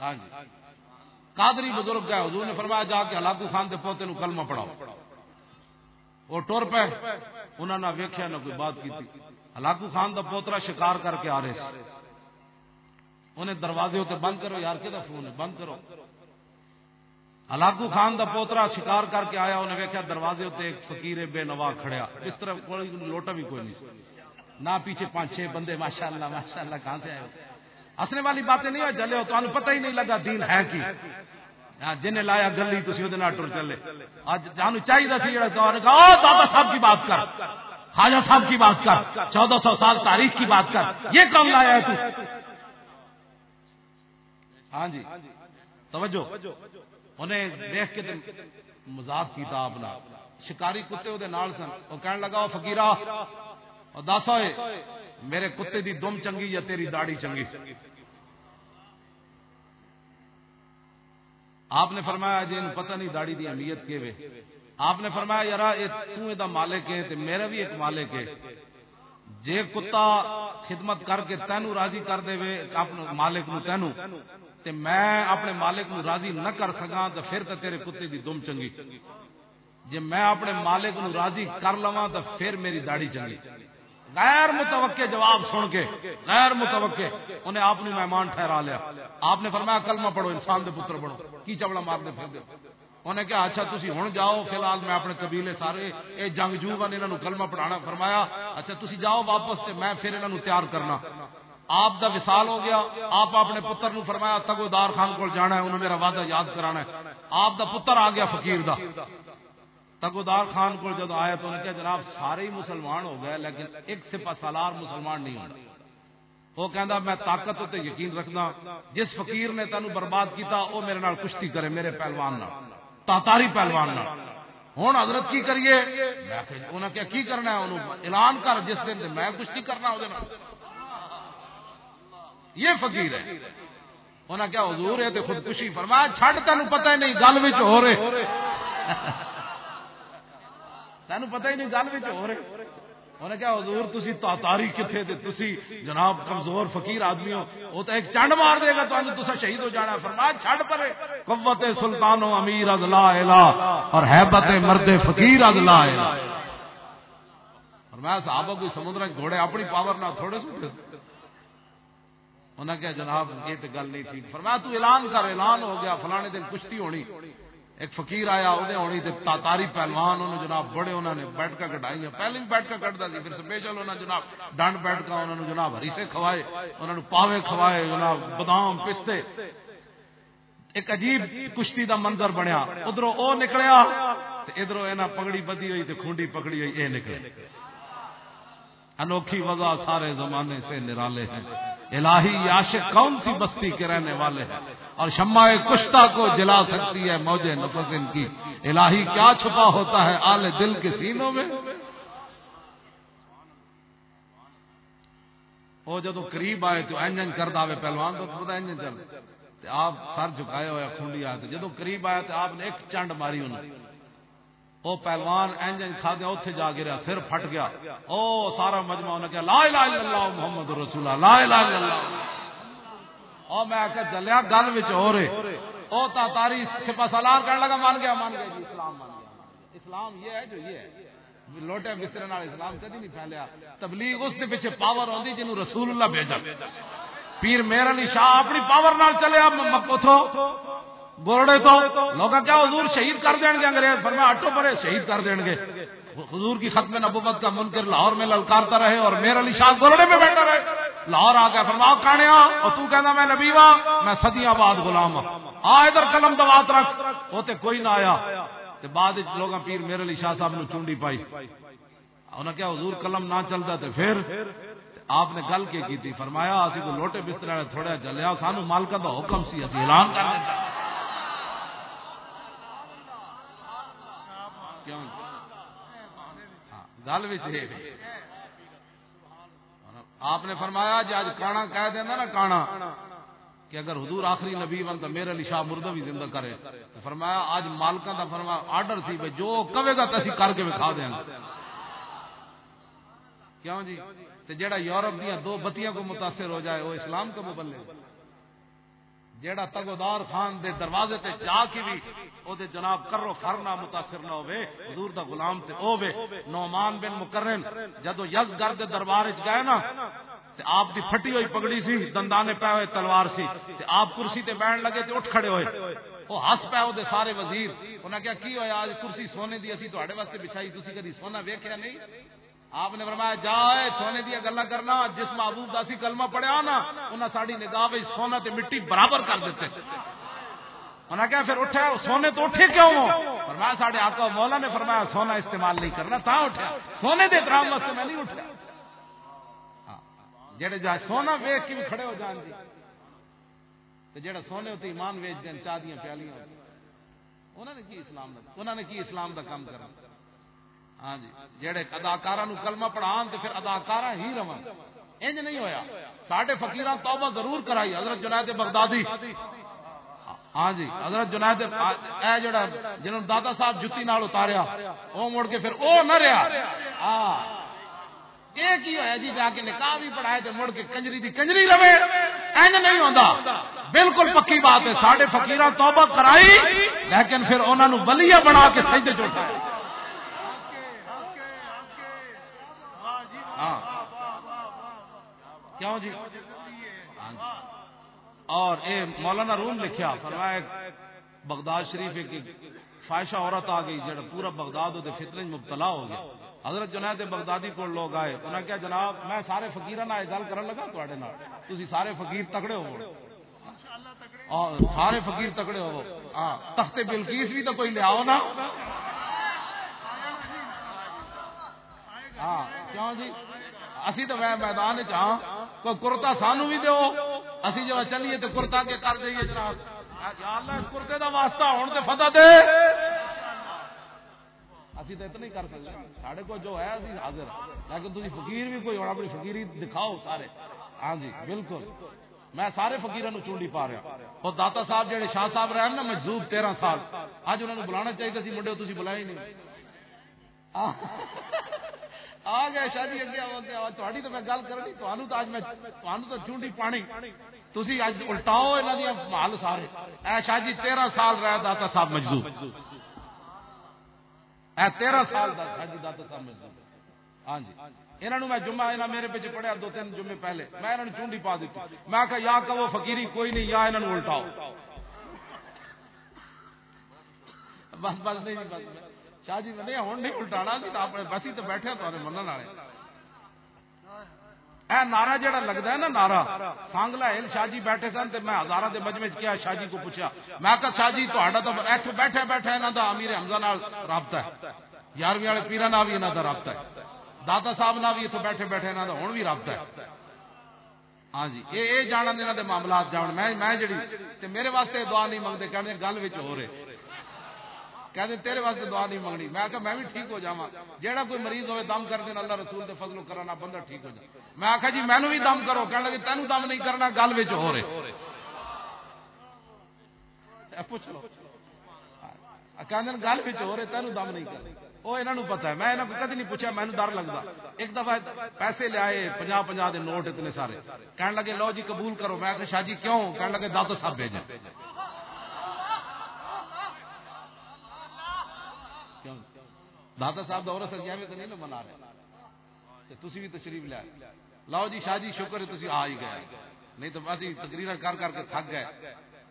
ہاں جی۔ قادری بزرگ گئے حضور نے فرمایا جا کے ہلاکو خان دے پوتے نو کلمہ پڑھاؤ۔ وہ ٹور پہ انہوں نے ویکیا نہ کوئی بات کی ہلاکو خان دا پوترا شکار کر کے آ رہے سے انہیں دروازے ہوتے بند کرو، یار کہ فون ہے؟ بند کرو۔ ہلاکو خان دا پوترا شکار کر کے آیا، انہیں ویکیا دروازے ہوتے ایک فقیر بے نوا کھڑیا۔ اس طرح کوئی لوٹا بھی کوئی نہیں۔ نہ پیچھے پانچ چھ بندے ماشاء اللہ ماشاء اللہ کہاں سے آئے ہسنے والی باتیں نہیں ہوئی چلے ہو تو پتہ ہی نہیں لگا دین ہے کی۔ ہاں، جنہیں لایا گلی تھی وہ ٹر چلے۔ جانو چاہیے سی دادا صاحب کی بات کر، خواجہ صاحب کی بات کر، چودہ سو سال تاریخ کی بات کر۔ یہ کام لایا ہے تو؟ ہاں جی توجہ۔ انہیں دیکھ کے مزاق کیتا اپنا شکاری کتے وہ سن، وہ کہنے لگا وہ فکیرا دس ہوئے۔ میرے کتے دی دم چنگی یا تیری داڑی چنگی؟ آپ نے فرمایا جی پتہ نہیں داڑی دی اہمیت کے وے آپ نے فرمایا یار تا مالک ہے میرا بھی ایک مالک ہے۔ جے کتا خدمت کر کے تینو راضی کر دے اپنے مالک نو تینو تے میں اپنے مالک نو راضی نہ کر سکا تو پھر تو تیرے کتے دی دم چنگی۔ جی میں اپنے مالک نو راضی کر لوا تو پھر میری داڑھی چنگی۔ غیر متوقع جواب سن کے، غیر متوقع انہیں آپ نے مہمان ٹھہرا لیا۔ آپ نے فرمایا، کلمہ پڑھو، انسان دے پتر بڑھو کی چبڑا مار دے پھر دے۔ انہیں کہا اچھا تھی ہوں جاؤ، فی الحال میں اپنے قبیلے سارے یہ جنگ جو انہوں کلمہ پڑھانا فرمایا۔ اچھا تھی جاؤ واپس تے میں پھر انہوں تیار کرنا۔ آپ دا وصال ہو گیا۔ آپ اپنے پتر نو فرمایا تگو دار خان کو جانا ہے، انہوں میرا وعدہ یاد کرانا ہے۔ آپ دا پتر آ گیا فقیر دا۔ تگودار خان کو جب آیا تو انہیں کہا جناب سارے ہی مسلمان ہو گئے، لیکن ایک سپا سالار مسلمان نہیں ہونا۔ وہ کہندا میں طاقت تے یقین رکھنا، جس فقیر نے تینوں برباد کیتا، وہ میرے نال کشتی کرے، میرے پہلوان نال، تاتاری پہلوان نال۔ ہوں حضرت کی کریے؟ جی، انہیں کیا کی کرنا ہے؟ انہوں اعلان کر جس دن میں کشتی کرنا وہ یہ فقیر ہے۔ انہیں کیا حضور ہے تو خودکشی فرمایا، چھڈ تین پتہ ہی نہیں، گل ہو رہے۔ تین پتہ ہی نہیں گل ہو رہے۔ انہیں کیا حضور، تسی تاری کتنے تھے تسی جناب کمزور فقیر آدمی ہو، وہ تو ایک چنڈ مار دے گا تو تسا شہید ہو جانا فرمایا چھڑ پرے قوت سلطان و امیر از لا الہ اور حیبت مرد فقیر از لا الہ۔ فرمایا، صحابہ کوئی سمندر گھوڑے، اپنی پاور نہ تھوڑے سو انہیں کیا جناب، یہ تو گل نہیں ٹھیک۔ فرمایا، تو اعلان کر، اعلان ہو گیا، فلانے دن کشتی ہونی۔ ایک فقیر آیا وہ ہونی تاتاری پہلوان، انہوں جناب بڑے، انہوں نے بیٹھ کر کٹائی پہلے بھی بیٹھ کر کٹتا سی جی، پھر سپیشل انہوں جناب ڈنڈ بیٹھ کر انہوں نے جناب ہریسے کھوائے انہوں نے پاوے کھوائے، جناب بادام پستے۔ ایک عجیب کشتی دا منظر بنیا۔ ادھر او نکلیا ادھر پگڑی بدی ہوئی خونڈی پکڑی ہوئی یہ نکلے۔ انوکھی وضع سارے زمانے سے نرالے ہیں۔ الہی عاشق کون سی بستی کے رہنے والے ہیں؟ اور شمع کشتا کو جلا سکتی ہے موجے نفس ان کی۔ الہی کیا چھپا ہوتا ہے آل دل کے سینوں میں؟ وہ جدو قریب آئے تو اینجن کر دے پہلوان تو پتا اینجن چل۔ آپ سر جھکائے ہوئے کھنڈی آئے جدو قریب آئے تو آپ نے ایک چنڈ ماری انہیں وہ پہلوان اینجن کھا گیا اتنے جا گرا سر پھٹ گیا۔ او سارا مجمع انہیں کہا، لا الہ الا اللہ محمد رسول اللہ، لا الہ الا اللہ۔ او میں کہ جلیا، گل وچ ہو رہے۔ او تا تاری سپا سالار کرنے لگا، مان گیا مان گیا جی اسلام مان گیا۔ اسلام یہ ہے جو یہ ہے۔ لوٹے بستر نال اسلام کدی نہیں پھیلیا۔ تبلیغ اس دے پیچھے پاور ہوندی جنوں رسول اللہ بھیجا۔ پیر میرا علی شاہ اپنی پاور نال چلیا مکو تھو بورڈے تو لوگ کیا حضور شہید کر دیں گے انگریز؟ فرما آٹو پرے، شہید کر دیں گے۔ حضور کی ختم نبوت کا منکر لاہور میں للکارتا رہے اور میرا علی شاہ گورڑے میں بیٹھا رہے۔ لاہور آ گیا فرما کھانے اور تو کہنا، میں نبی وا میں صدیاں بعد غلام ہاں۔ آ، ادھر قلم دوات رکھ۔ وہ تے کوئی نہ آیا۔ تے بعد لوگ پیر میرے علی شاہ صاحب نے چونڈی پائی۔ انہیں کیا حضور قلم نہ چلتا تے پھر آپ نے گل کی تھی فرمایا، اسی کو لوٹے بستر تھوڑا جلیا سانو مالکا کا حکم سی، اسی اعلان کر دیتا۔ ہاں، گل آپ نے فرمایا جی آج کانا کہہ دینا نا کانا، کہ اگر حضور آخری نبی بن تو میرے علی شاہ مردہ بھی زندہ کرے۔ تو فرمایا آج مالکا کا فرمایا آرڈر سی بھائی جو کبے گا تو اسی کر کے کھا دینا کیوں جی؟ جہاں یورپ دیا دو بتیاں کو متاثر ہو جائے، وہ اسلام کا مبلے جیڑا تگودار خان دے دروازے تے جا کے بھی او دے جناب کرو فرنا متاثر نہ ہوئے، حضور دا غلام تے ہوے نعمان بن مکرن جدو یز گرد دربار وچ گئے نا، تے آپ دی پھٹی ہوئی پگڑی سی، دندانے پے ہوئے تلوار سی، تے آپ کرسی تے بیٹھ لگے تے اٹھ کھڑے ہوئے۔ وہ ہس پے او دے سارے وزیر، انہاں کیا کی ہویا آج کرسی سونے دی، اسی تواڈے واسطے بچھائی، تسی کدی سونا ویکھیا نہیں؟ آپ نے فرمایا جائے سونے دیا گلا کرنا جس محبوب کا داسی کلمہ پڑھیا نا انہیں ساری نگاہ سونا تے مٹی برابر کر دیتے۔ انہیں کیا پھر اٹھا سونے تو اٹھے کیوں؟ فرمایا ساڑھے آقا مولا نے فرمایا سونا استعمال نہیں کرنا تا اٹھا سونے دے احترام واسطے میں نہیں اٹھا ہاں، جڑے جائے سونا ویچ کے بھی کھڑے ہو جان جی تو جڑا سونے ہوتے ایمان ویچ دین چاہ دیا پیالیاں۔ انہوں نے کی اسلام دا انہوں نے کی اسلام دا کام کرنا؟ ہاں جی۔ جہے اداکار کلمہ پڑھان تو پھر اداکار ہی رہن انج نہیں ہویا۔ ساڈے فقیر توبہ ضرور کرائی، حضرت جنید بغدادی۔ ہاں جی حضرت جنید، اے جڑا جنہوں دادا صاحب جتی نال اتاریا وہ مڑ کے پھر او نہ رہا ہاں۔ یہ کی ہوا جی جا کے نکاح بھی پڑھائے تو مڑ کے کنجری دی کنجری رہے۔ این نہیں ہوندا۔ بالکل پکی بات ہے، ساڈے فقیراں توبہ کرائی، لیکن پھر انہاں نو ولیہ بنا کے سجدے چٹھایا ہاں۔ کیوں جی؟, ہاں جی؟ اور اے مولانا روم لکھیا، فرمایا بغداد شریف ایک فائشہ عورت آ گئی، جڑا پورا بغداد وہ فتنے مبتلا ہو گیا۔ حضرت جنید بغدادی کو لوگ آئے انہیں کیا جناب، میں سارے فقیر گل کرن لگا تے تھی سارے فقیر تکڑے ہو اور سارے فقیر تکڑے ہو ہاں تختے بلکیس بھی تو کوئی لے آؤ نا ہاں کیوں جی؟ اسی تو میں میدان چاہ ہاں، کوئی کرتا سانو بھی دو، اسی جب چلیے تو کرتا کے کر دئیے جناب۔ یا اللہ، اس کرتے دا واسطہ ہوں تو فتح دے۔ اسی تو اتنا ہی کر سکتے سارے کو جو ہے، اسی حاضر لیکن تھی فقیر بھی کوئی اپنی فقیری دکھاؤ سارے۔ ہاں جی بالکل۔ میں سارے فقیروں چونڈی پا رہا اور داتا صاحب جہے شاہ صاحب رہے نا، مجذوب تیرہ سال۔ اج انہوں نے بلانا چاہیے سی منڈے تھی بلایا ہی نہیں۔ آ گئے شاہ جی اگے تھوڑی تو میں گل کرنی تمہیں تو اج میں تو چونڈی پانی۔ تھی اج الٹاؤ یہاں دیا مال سارے۔ اے شاہ جی تیرہ سال رہا داتا صاحب مجذوب۔ اے تیرہ سال دا شاہ داتا صاحب مجذوب۔ ہاں جی۔ انہوں میں جمعہ انہوں میرے پیچھے پڑھیا دو تین جمعے پہلے۔ میں انہوں نے چونڈی پا دیتی میں کہا یا کہ وہ فقیری کوئی نہیں، یا انہوں الٹاؤ۔ بس بس، نہیں بس۔ شاہ جی میں ہوں نہیں، الٹانا سی بس ہی تو بیٹھے تو من والے۔ اے نارا جہاں لگتا ہے نا نارا سانگلا ہل، شاہ جی بیٹھے سن تو میں ہزار کے مجمے کیا شاہ جی کو پوچھا میں کہا، شاہ جی تا تو اتو بیٹھے بیٹھے یہاں کا امیر حمزہ نال رابطہ ہے۔ یارویں والے پیران بھی یہاں کا رابطہ ہے۔ دادا صاحب نہ بھی اتو بیٹھے بیٹھے یہاں کا ہوں بھی رابطہ ہے۔ ہاں جی یہ جانن یہاں کے معاملات جان۔ میں جڑی میرے واسطے دعا نہیں منگتے کہنے گل ہو رہے۔ کہتے تیرے واسطے دعا نہیں منگنی میں کہ میں بھی ٹھیک ہو جاوا جہاں کوئی مریض ہوئے دم کر دینا اللہ رسول کے فضل کرنا بندہ ٹھیک ہو جائے میں آخا جی مینو بھی دم کرو. کہنے لگے، تینوں دم نہیں کرنا، گل ہو رہے۔ پوچھ لو کہ گل ہو رہے، تینوں دم نہیں کرنا۔ وہ یہاں پتا ہے۔ میں کدی نہیں پوچھا مینو ڈر لگتا ایک دفعہ پیسے لے پناہ پناہ کے نوٹ اتنے سارے۔ کہنے لگے، لو جی قبول کرو۔ میں شاہ جی کیوں؟ کہنے لگے دت صاحب بھیجا دادا صاحب دورہ سجیا میں تو نہیں منا رہے۔ تھی بھی تشریف لیا لاؤ جی شاہ جی شکر ہے تھی آ ہی گئے۔ نہیں تو ابھی تقریر کر کر کے تھک گئے۔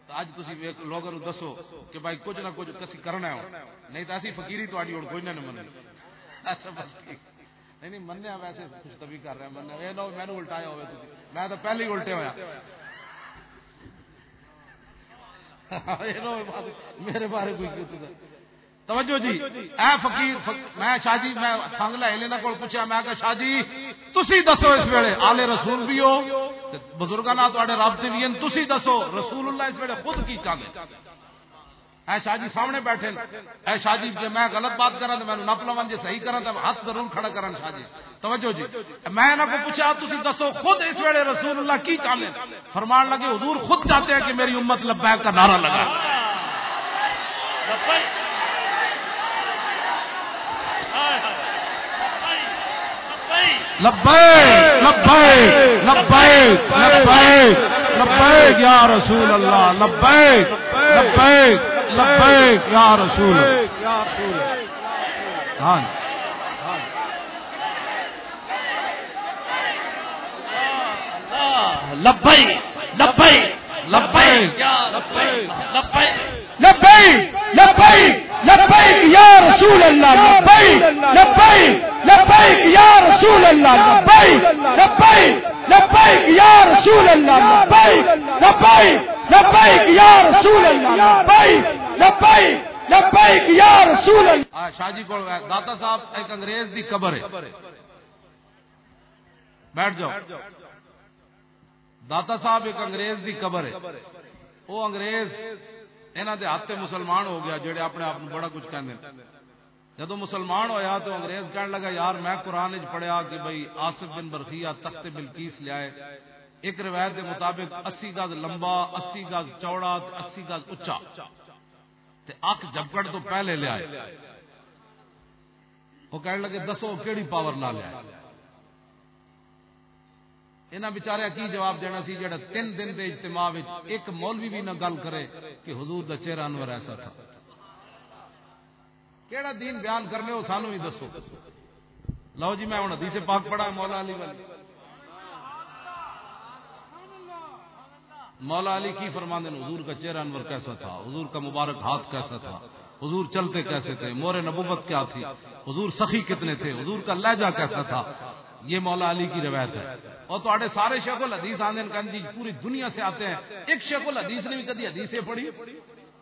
تو اج تھی لوگوں نو دسو کہ بھائی کچھ نہ کچھ کسی کرنا ہے۔ نہیں تو اسی فکیری تاری ہوں کوئی نہ من اچھا بس ٹھیک۔ نہیں نہیں منیا ویسے کچھ تبھی کر رہے ہیں منیا لو، میں نے الٹایا ہوئے میں تو پہلے ہی الٹے ہوا میرے بارے کوئی توجہ جی. اے فقیر میں شاہ جی میں سنگ لے کو پوچھا میں کہ شاہ جی تسی دسو اس ویلے آلے رسول بھی ہو بزرگ رابطے بھی ہیں تسی دسو رسول اللہ اس ویلے خود کی چاہتے اے شاہ جی سامنے بیٹھے اے شاہ جی جی میں غلط بات کرا تو میں نپ لوا جی صحیح کرا تو ہاتھ ضرور کھڑا کرا شاہ جی توجہ جی۔ میں انہوں کو پوچھا تھی دسو خود اس ویلے رسول اللہ کی چاہتے فرمان لگے، حضور خود چاہتے ہیں کہ میری امت لبیک کا نعرہ لگا لبیک لبیک لبیک لبیک لبیک یا رسول اللہ، لبیک لبیک لبیک یا رسول ہاں جی۔ لبئی لبئی یا رسول اللہ لبیک۔ لبیک لبیک یا رسول اللہ لبیک لبیک لبیک یا رسول اللہ لبیک لبیک لبیک یا رسول اللہ لبیک لبیک لبیک یا رسول اللہ شاہ جی کو داتا صاحب ایک انگریز دی قبر ہے۔ بیٹھ جاؤ۔ داتا صاحب ایک انگریز دی قبر ہے۔ وہ انگریز انہوں دے ہاتھ مسلمان ہو گیا، جڑے اپنے آپ بڑا کچھ کہنے جدو مسلمان ہویا تو انگریز کہنے لگا، یار میں قرآن پڑھیا کہ بھائی آصف بن برخیا تخت بلکیس لیا ایک روایت کے مطابق اسی گز لمبا، اسی گز چوڑا، اسی گز اچا اک جبکڑ تو پہلے لیا وہ کہنے لگے، دسو کیڑی پاور نہ لیا انہاں بچارے کی جواب دینا سی جڑا تین دن دے اجتماع ایک مولوی بھی نہ گل کرے کہ حضور دا چہرہ انور ایسا تھا۔ کیڑا دین بیان کرنے ہو سانو ہی دسو۔ لو جی میں ہوں حدیث پاک پڑھا مولا علی والی۔ مولا علی کی فرماندے حضور کا چہرہ انور کیسا تھا؟ حضور کا مبارک ہاتھ کیسا تھا؟ حضور چلتے کیسے تھے؟ مور نبوت کیا تھی؟ حضور سخی کتنے تھے؟ حضور کا لہجہ کیسا تھا؟ یہ مولا علی کی روایت ہے۔ اور تے سارے شیخ الحدیث آتے ہیں جی پوری دنیا سے آتے ہیں۔ ایک شیخ الحدیث نے بھی کدی حدیث پڑھی؟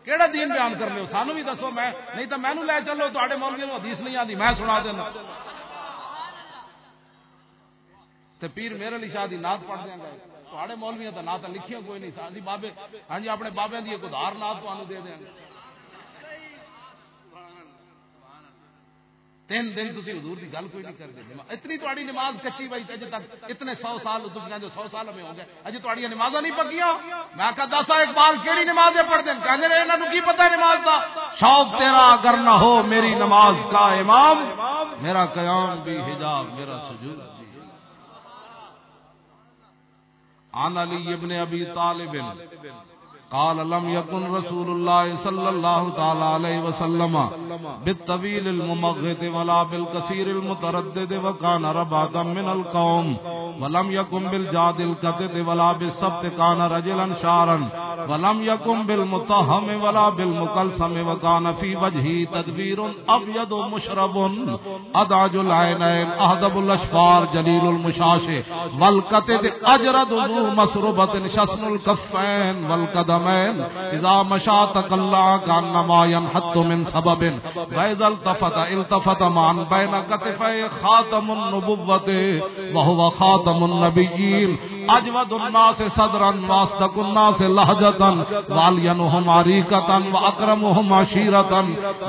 کہڑا دین بیان کرنے ہو؟ سانو بھی دسو، میں نہیں تو مینو لے چلو تے مولوی حدیث نہیں آتی میں سنا دینا۔ پیر میرے لیے شاہ نات پڑھ دیا گا۔ تے مولویا تو نات لکھیاں کوئی نہیں بابے ہاں جی اپنے بابے کی ایک ادار نات تمہیں دے دیں تین دن تھی حضور کی گل کوئی نہیں کرتے اتنی تاری نماز کچی بھائی اجے تک اتنے سو سال کہ سو سال میں ہو گئے اجے تاری نماز نہیں پکیا میں کہا دسا اقبال کہڑی نماز پڑھتے ہیں؟ کہنے رہے کی پتا نماز کا شوق تیرا اگر نہ ہو، میری نماز کا امام، میرا قیام بھی حجاب، میرا سجود آن علی ابن ابی طالب۔ قال لم يكن رسول الله صلى الله تعالى عليه وسلم بالطويل الممغت ولا بالكثير المتردد وكان رباطا من القوم ولم يكن بالجاد الكتد ولا بالسبت كان رجلا شارا ولم يكن بالمتهم ولا بالمكلسم وكان في وجهه تدبير ابيض مشرب ادعج العينين اهدب الاشفار جليل المشاش والكتد اجرد ذو مسربة شسن الكفين والقدم الحرمين اذا مشى تقلع كانما ينحط من سبب. واذا التفت التفت معا بين كتفي خاتم النبوة وهو خاتم النبيين. اجود الناس صدرا واصدق الناس لهجة والينهم عريكة واكرمهم عشيرة.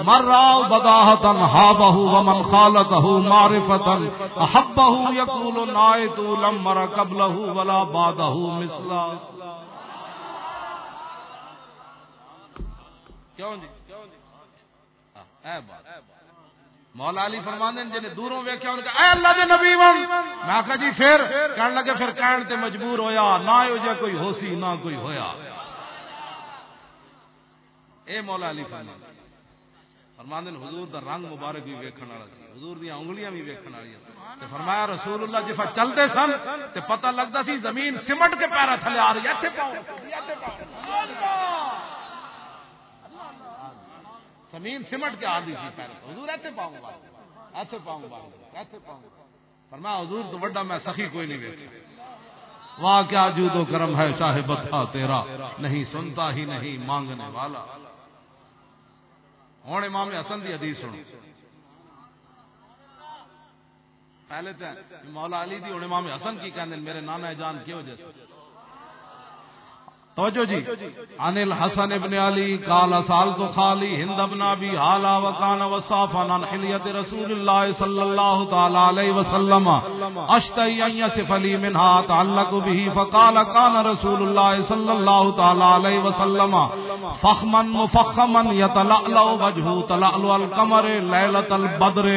مرا بداهة هابه ومن خالته معرفة. احبه يقول نائت لم مر قبله ولا بعده مثلا. کیوں جی؟ ہاں، مولا علی فرمانے جن دوروں ویکیا ان کا اے اللہ دے نبی ون۔ میں کہا جی پھر کہن لگے پھر کہن تے مجبور ہویا نہ ہو جائے کوئی ہوسی نہ کوئی ہویا۔ اے مولا علی فرمانے فرمانے حضور دا رنگ مبارک بھی ویکھن والا سی حضور دی انگلیاں بھی ویکھن والی سی۔ تے فرمایا رسول اللہ جفا چلتے سن تے پتہ لگدا سی زمین سمٹ کے پیرا تھلے آ رہی ہے ایتھے پاؤں ایتھے پاؤں زمین سمٹ کے آدھی سی پہلے حضور ایسے پاؤں گا۔ ایسے پاؤں گا۔ ایسے پاؤں گا۔ پر میں حضور تو بڑا میں سخی کوئی نہیں بیٹھا واہ، کیا جود و کرم ہے شاہ بتا تیرا۔ نہیں سنتا ہی نہیں مانگنے والا۔ ہوں، امام حسن دی حدیث سنو۔ پہلے تو مولا علی دی، ہوں، امام حسن کی کہنے میرے نانا جان کی وجہ سے۔ توجہ جی۔ عن الحسن ابن علی قال سالت خالی ہند ابن ابی حالا وکان وصافا عن حلیت رسول اللہ صلی اللہ تعالی علیہ وسلم، اشتہی ان یصف لی منها تعلق به، فقال كان رسول الله صلی اللہ تعالی علیہ وسلم فخما مفخما يتلألأ وجهه تلألؤ القمر ليلة البدر،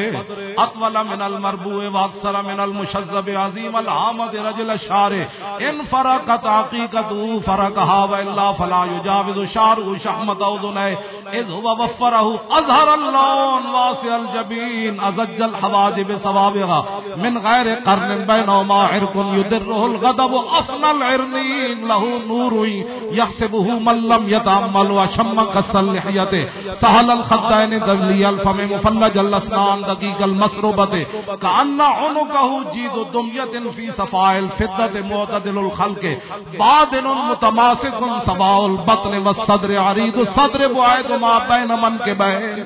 اطول من المربوع واكثر من المشذب عظيم العامد رجل الشارع، ان فرقت حقيقته فرق و الا فلا يجاوز شعره شحمت اذنه اذ هو وفره اظهر اللون واسع الجبين ازج الحواجب صوابها من غير قرن بينهما عرق يدره الغضب اصل العرنين له نور يحسبه من لم يتامل وشم كسل لحيته سهل الخدين ذلي الفم مفلج الاسنان دقيق المسربه كان عنقه جيد دميه في صفاء الفضه معتدل الخلق باطن متماسك کن سباء البطن والصدر عريض الصدر بعيد ما بين من کے بین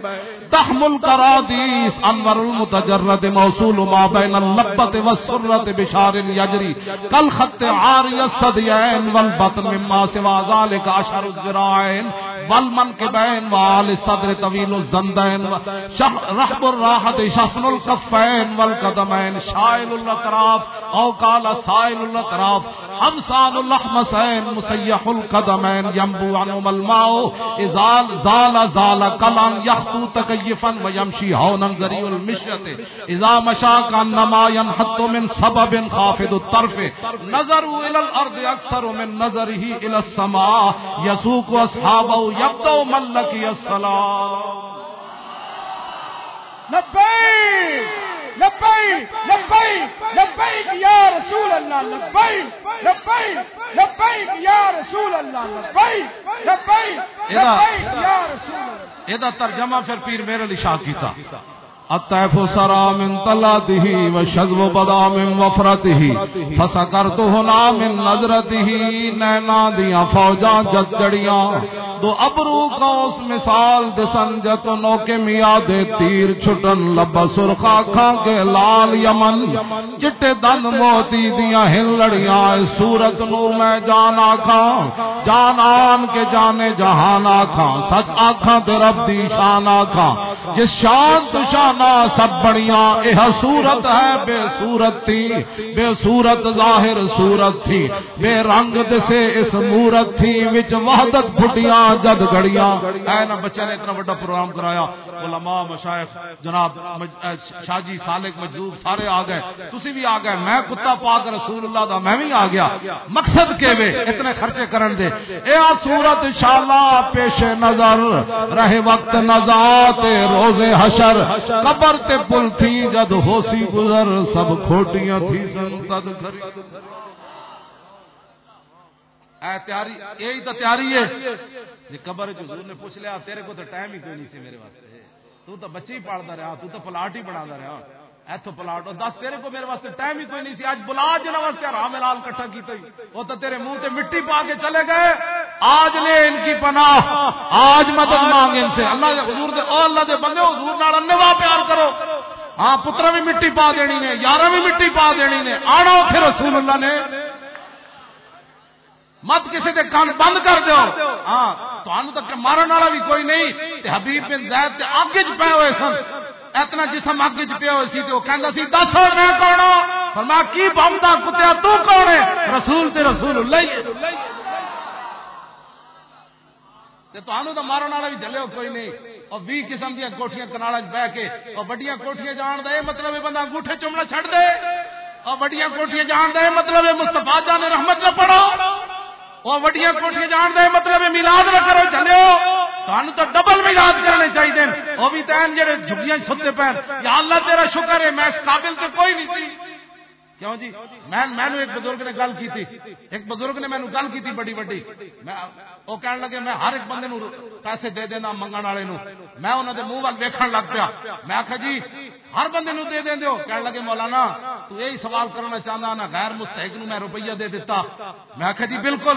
تحمل کرادیس انور المتجرد موصول ما بين اللبت والسرة بشار يجري کل خط عاری الصدیین والبطن، مما سوا ذلك عشر الزراعين والمن کے بین وال الصدر طويل الزندين رحب الراحت شسن الكفين والقدمين شائل الاطراف او قال سائل الاطراف. حمسان اللحمسين مسيح القدمين ينبو عنهم الماء ازال زال زال قلان يخطو تكيفا ويمشي هونا ذريع المشية اذا مشى كانما ينحط من سبب خافض الطرف، نظروا الى الارض اكثر من نظره الى السماء يسوق اصحابه يبدو من لقي الصلاه لبيك لبیک لبیک لبیک یا رسول اللہ لبیک لبیک لبیک یا رسول اللہ لبیک لبیک لبیک یا رسول اللہ۔ یہ ترجمہ پھر پیر میرے لیے شاہ کیتا۔ الطيف سرى من طلاته وشذب بدا من وفرته فسكرت هنا من نظرته نینا دیاں فوجاں جت دو ابرو کا اس مثال دسن جت کے میاں دے تیر چھٹن، لبا سرخا کھا کے لال یمن چٹے دن موتی دیاں ہن لڑیاں صورت نو میں جان آکھاں، جان آن کے جانے جہان آکھاں، سچ آکھاں تے رب دی شان آکھاں، جس شان تو شان سب بڑیا یہ صورت ہے بے صورت تھی، بے صورت ظاہر صورت تھی، بے رنگ دسے اس مورت تھی، وچ وحدت پھٹیاں جد گڑیاں اے نا بچہ نے اتنا بڑا پروگرام کرایا، علماء مشائخ جناب شاہ جی سالک مجذوب سارے آ گئے۔ تسی بھی آ گئے، میں کتا پاک رسول اللہ دا میں بھی آ گیا۔ مقصد کے وے اتنے خرچے کرن دے۔ اے صورت انشاءاللہ پیش نظر، رہے وقت نزات روز حشر۔ قبر تے پل تھی، جد ہو سی گزر، سب کھوٹیاں تھی سن، تد اے تیاری، یہی تو تیاری ہے۔ یہ قبر جو حضور نے پوچھ لیا، تیرے کو تو ٹائم ہی کوئی نہیں سی میرے واسطے۔ تو تو بچے ہی پالتا رہا، تو تو پلاٹ ہی بنا رہا۔ ایتھو پلاٹ دس تیرے کو میرے واسطے ٹائم ہی کوئی نہیں سی۔ آج بلا جنا واسطے رام لال کٹھا کی تھی وہ تو تیرے منہ تے مٹی پا کے چلے گئے۔ آج لے ان کی پناہ۔ آج مدد مانگ ان سے۔ اللہ کے حضور دے او اللہ دے بندے، حضور نال انوا پیار کرو۔ ہاں پترا بھی مٹی پا دینی نے یارہ بھی مٹی پا دینی نے۔ آنا پھر رسول اللہ نے۔ مت کسی کے کان بند کر دو ہاں تو مارن والا بھی کوئی نہیں۔ حبیب بن زید تے آگے چ پے ہوئے سن۔ اتنا جسم اگ چ پیا ہوئے سی تو کہندا سی، دس میں کون فرمایا، کی بمدا کتیا، تو کون ہے؟ رسول تے رسول اللہ تو مارن والا بھی چلے کوئی نہیں۔ اور بھی قسم دیا کوٹیاں کناڑا بہ کے، اور بڑیاں کوٹیاں جان دے مطلب بندہ انگوٹھے چومنا چھڑ دے۔ اور بڑیاں کوٹیاں جان دے مطلب مستفا جان رحمت نہ پڑھو۔ وہ وڈیاں کوٹیاں جان دے مطلب میلاد نہ کرو چلو تمہیں تو ڈبل ملاد کرنے چاہیے وہ بھی تین جہے جھگیاں ستے پہن۔ یا اللہ تیرا شکر ہے، میں اس قابل تو کوئی نہیں تھی۔ کیوں جی؟ میں میں نے ایک بزرگ نے گل کی تھی۔ ایک بزرگ نے مینو گل کی تھی بڑی بڑی وہ کہنے لگے، میں ہر ایک بندے پیسے دے دینا منگن والے میں انہوں نے منہ وال ویکن لگ پیا۔ میں آخا جی ہر بندے نو دے دیں دیو کہنے لگے، مولانا، تو یہی سوال کرنا چاہتا نا ہاں, غیر مستحق نو میں روپیہ دے دیتا میں آخا جی بالکل۔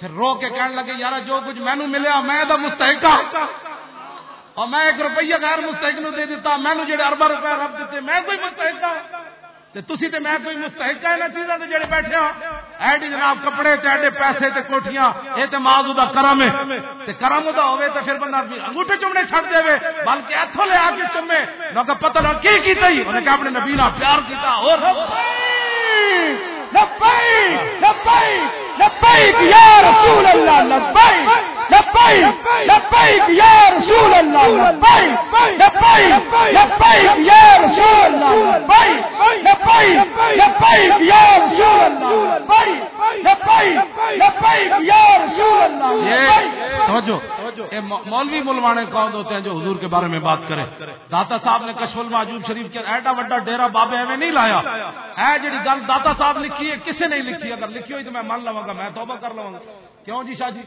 پھر رو کے کہنے لگے یار جو کچھ مینو ملیا، میں تو مستحق ہاں۔ اور میں ایک روپیہ غیر مستحق نو دے دیتا مینو جڑے اربا روپیہ رب دیتے میں کوئی مستحق ہاں۔ تھی تو میں کوئی مستحق ہے چیزوں سے جڑے بیٹھے ہو؟ ایڈی جی جناب کپڑے تے ایڈے پیسے تے کوٹیاں یہ تو ماض دا کرم ہے۔ کرم دا ہوے تو پھر بندہ انگوٹھے چومنے چھڑ دے وے، بلکہ اتوں لے آ کے چومے۔ نہ پتہ نہ کی کیتا ہی؟ انہیں کہ اپنے نبی نال پیار کیتا، اور لبیک لبیک لبیک، یا رسول اللہ، لبیک۔ یا رسول اللہ یا رسول سمجھو مولوی ملوانے کون ہوتے ہیں جو حضور کے بارے میں بات کریں داتا صاحب نے کشف الماجوب شریف کے ایڈا وڈا ڈیرا بابے ایویں نہیں لایا؟ اے جڑی گل داتا صاحب لکھی ہے کسے نہیں لکھی؟ اگر لکھی ہوئی تو میں مان لوا گا میں توبہ کر لوا گا۔ کیوں جی شاہ جی؟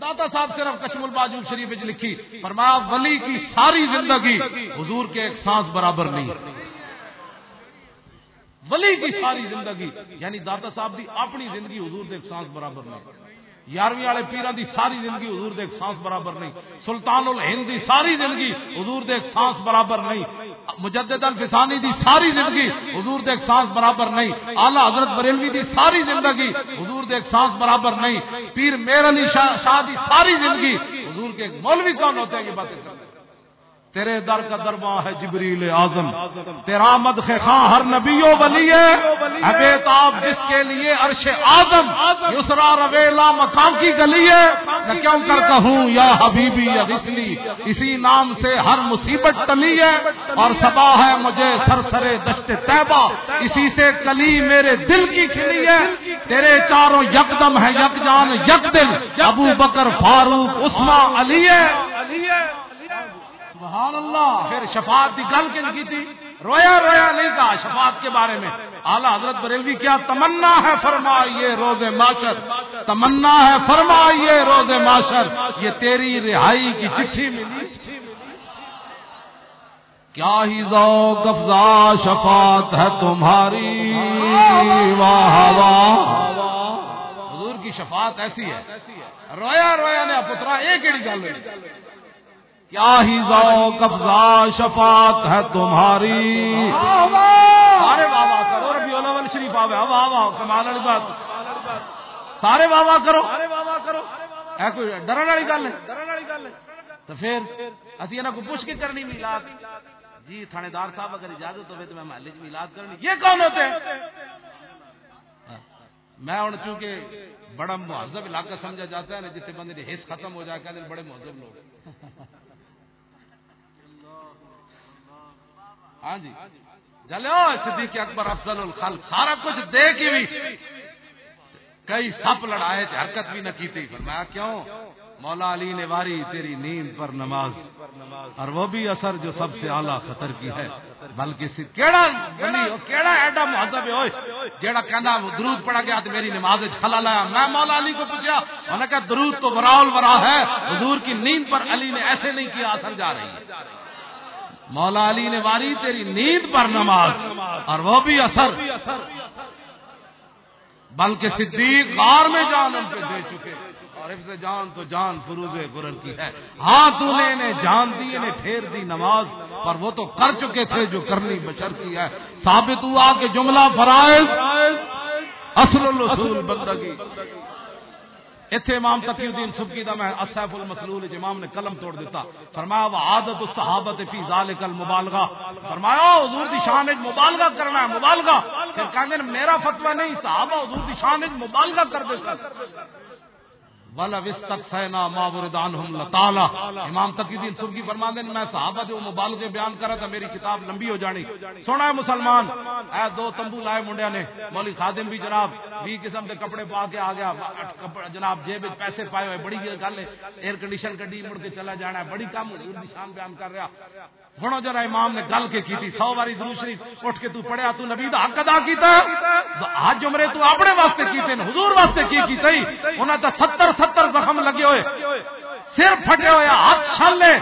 داتا صاحب صرف کشم الباجو شریف لکھی فرمایا ولی کی ساری زندگی حضور کے ایک سانس برابر نہیں۔ ولی کی ساری زندگی یعنی داتا صاحب کی اپنی زندگی حضور کے ایک سانس برابر نہیں۔ یارویں والے پیران دی ساری زندگی حضور دے ایک سانس برابر نہیں۔ سلطان الہند دی ساری زندگی حضور دے ایک سانس برابر نہیں۔ مجدد الفسانی دی ساری زندگی حضور دے ایک سانس برابر نہیں۔ اعلی حضرت بریلوی دی ساری زندگی حضور دے ایک سانس برابر نہیں۔ پیر میر علی شاہ شاہ دی ساری زندگی حضور کے ایک مولوی کون ہوتے ہیں یہ باتیں تیرے در کا دربا ہے جبریل اعظم۔ تیرا مد خاں ہر نبی ولی ہے۔ تاب جس کے لیے عرش اعظم، یسرا رویلا مقام کی گلی ہے۔ میں کیوں کر کہوں، یا حبیبی یا غسلی اسی نام سے ہر مصیبت ٹلی ہے۔ اور سبا ہے مجھے سر سرے دشت تیبہ اسی سے کلی میرے دل کی کھلی ہے۔ تیرے چاروں یکدم ہے یک جان، یک دل۔ ابو بکر فاروق عثمان علی ہے۔ سبحان اللہ، پھر شفاعت کی گل کن کی تھی؟ رویا رویا نہیں کہا شفاعت کے بارے میں۔ اعلی حضرت بریلوی کیا تمنا ہے فرمائیے روز معاشر، تمنا ہے فرمائیے روز معاشر، یہ تیری رہائی کی چٹھی ملی۔ کیا ہی ذوق افزا شفاعت ہے تمہاری؟ واہ واہ حضور کی شفاعت ایسی ہے۔ رویا رویا نے پترا ایک ہی گل کیا ہی ذوق، افزا، شفاعت ہے تمہاری؟ سارے بابا کرو ربی الاول شریف آوے واہ واہ کمال والی بات۔ سارے واہ واہ کرو۔ کرو اے کوئی ڈرن والی گل ہے تو پھر اسی انہاں کو پوچھ کے کرنی میلاد۔ جی تھانے دار صاحب اگر اجازت ہوئے تو میں محلے چ میلاد کرنی۔ یہ کون ہوتے ہیں؟ میں ہوں چونکہ بڑا مہذب علاقہ سمجھا جاتا ہے نا جتنے بندے حص ختم ہو جائے کہ بڑے مہذب لوگ۔ ہاں جی۔ چلو صدیق اکبر افضل الخلق، سارا کچھ دے کے بھی کئی سپ لڑائے تھے حرکت بھی نہ کی تھی فرمایا، کیوں؟ مولا علی نے واری تیری نیند پر نماز۔ اور وہ بھی اثر جو سب سے اعلیٰ خطر کی ہے۔ بلکہ کیڑا کیڑا ایڈا مہذب ہوئے جیڑا کہنا درود پڑا گیا تو میری نماز خلا لایا۔ میں مولا علی کو پوچھا انہوں نے کہا درود تو وراول ورا ہے، حضور کی نیند پر علی نے ایسے نہیں کیا، اثر جا رہی ہے۔ مولا علی نے واری تیری نیند پر نماز اور وہ بھی اثر۔ بلکہ صدیق غار میں جان ان پہ دے چکے۔ اور حفظ جان تو جان فروز برن کی ہے۔ ہاں تو نے جان دی نے پھیر دی نماز، پر وہ تو کر چکے تھے جو کرنی بشر کی ہے۔ ثابت ہوا کہ جملہ فرائض، اصل الرسول بندگی۔ اتنے امام تقی الدین سبکی دا میں اصف المسلول امام نے قلم توڑ دیتا۔ فرمایا، وہ عادت الصحابت فی ذالک المبالغہ۔ فرمایا ہاں، حضور دی شان وچ مبالغہ کرنا ہے، مبالغہ۔ پھر کہندے میرا فتوی نہیں، صحابہ حضور دی شان وچ مبالغہ کر دے والا وسط سینا ماوردان ہم لطالا۔ امام تقی الدین سبکی فرما دیں میں صحابہ جو مبالغے بیان کرا تھا، میری کتاب لمبی ہو جانی۔ سونا ہے مسلمان اے دو تمبو لائے منڈیا نے۔ مولی خادم بھی جناب بھی قسم کے کپڑے پا کے آ گیا۔ جناب جیب پیسے پائے ہوئے۔ بڑی گل ہے۔ ایئر کنڈیشن کڈی مڑ کے چلا جانا ہے۔ بڑی کم شان بیان کر رہا۔ ہوں جرا امام نے گل کے کی سو باری درو اٹھ کے تو پڑھیا، تو نبی دا حق ادا کیتا۔ آج جمرے تو اپنے واسطے کیتے ہیں، حضور واسطے کی کی تھی انہاں تے 70 70 زخم لگے ہوئے۔ سر پھٹے ہوئے ہاتھ چھل لے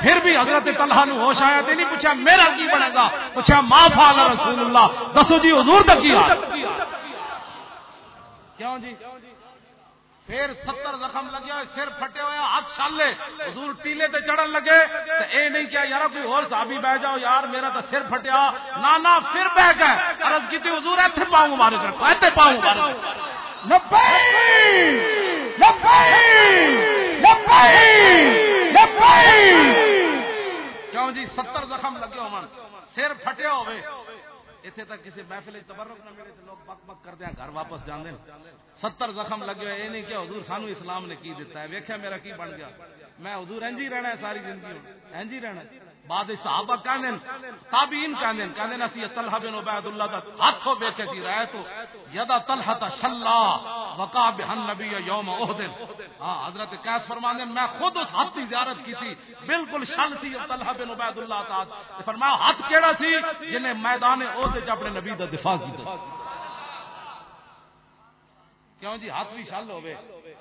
پھر بھی حضرت طلحہ نو ہوش آیا تے نہیں پوچھا میرا کی بنے گا؟ پوچھا ما فعل رسول اللہ؟ دسو جی حضور دا کیا کیوں جی؟ پھر ستر زخم لگے ہوئے، سر پھٹے ہوئے، ہاتھ چالے حضور ٹیلے تے چڑھن لگے، تو اے نہیں کیا یار کوئی اور صحابی بہ جاؤ، یار میرا تو سر پھٹیا نہ نہ، پھر بہ گئے۔ عرض کی تھی، حضور ایتھے پاؤں مارے کر ایتھے پاؤں مارے کیوں جی ستر زخم لگے ہو سر پھٹیا ہوئے اتنے تک کسی محفل تبرک نہ ملے لوگ بک بک کر دیا گھر واپس جانے ستر زخم لگے ہوئے یہ نہیں کہ حضور سانو اسلام نے کی دیتا ہے۔ ویکیا میرا کی بن گیا؟ میں حضور انجی رہنا ہے ساری زندگی انجی رہنا بعد صحابہ کہنے تابعین کہنے کہنے اسی طلحہ بن عبید اللہ دا ہاتھوں بیٹھے سی رہے تو یدا طلحہ تا شلا وقا بہن نبی یوم احد۔ ہاں حضرت کیس فرمانے میں خود اس ہاتھ کی زیارت کی تھی۔ بالکل شل سی طلحہ بن عبید اللہ تا۔ فرمایا، ہاتھ کیڑا سی؟ جنہیں میدان احد وچ اپنے نبی دا دفاع کیتا۔ کیوں جی ہاتھ بھی شل ہوئے؟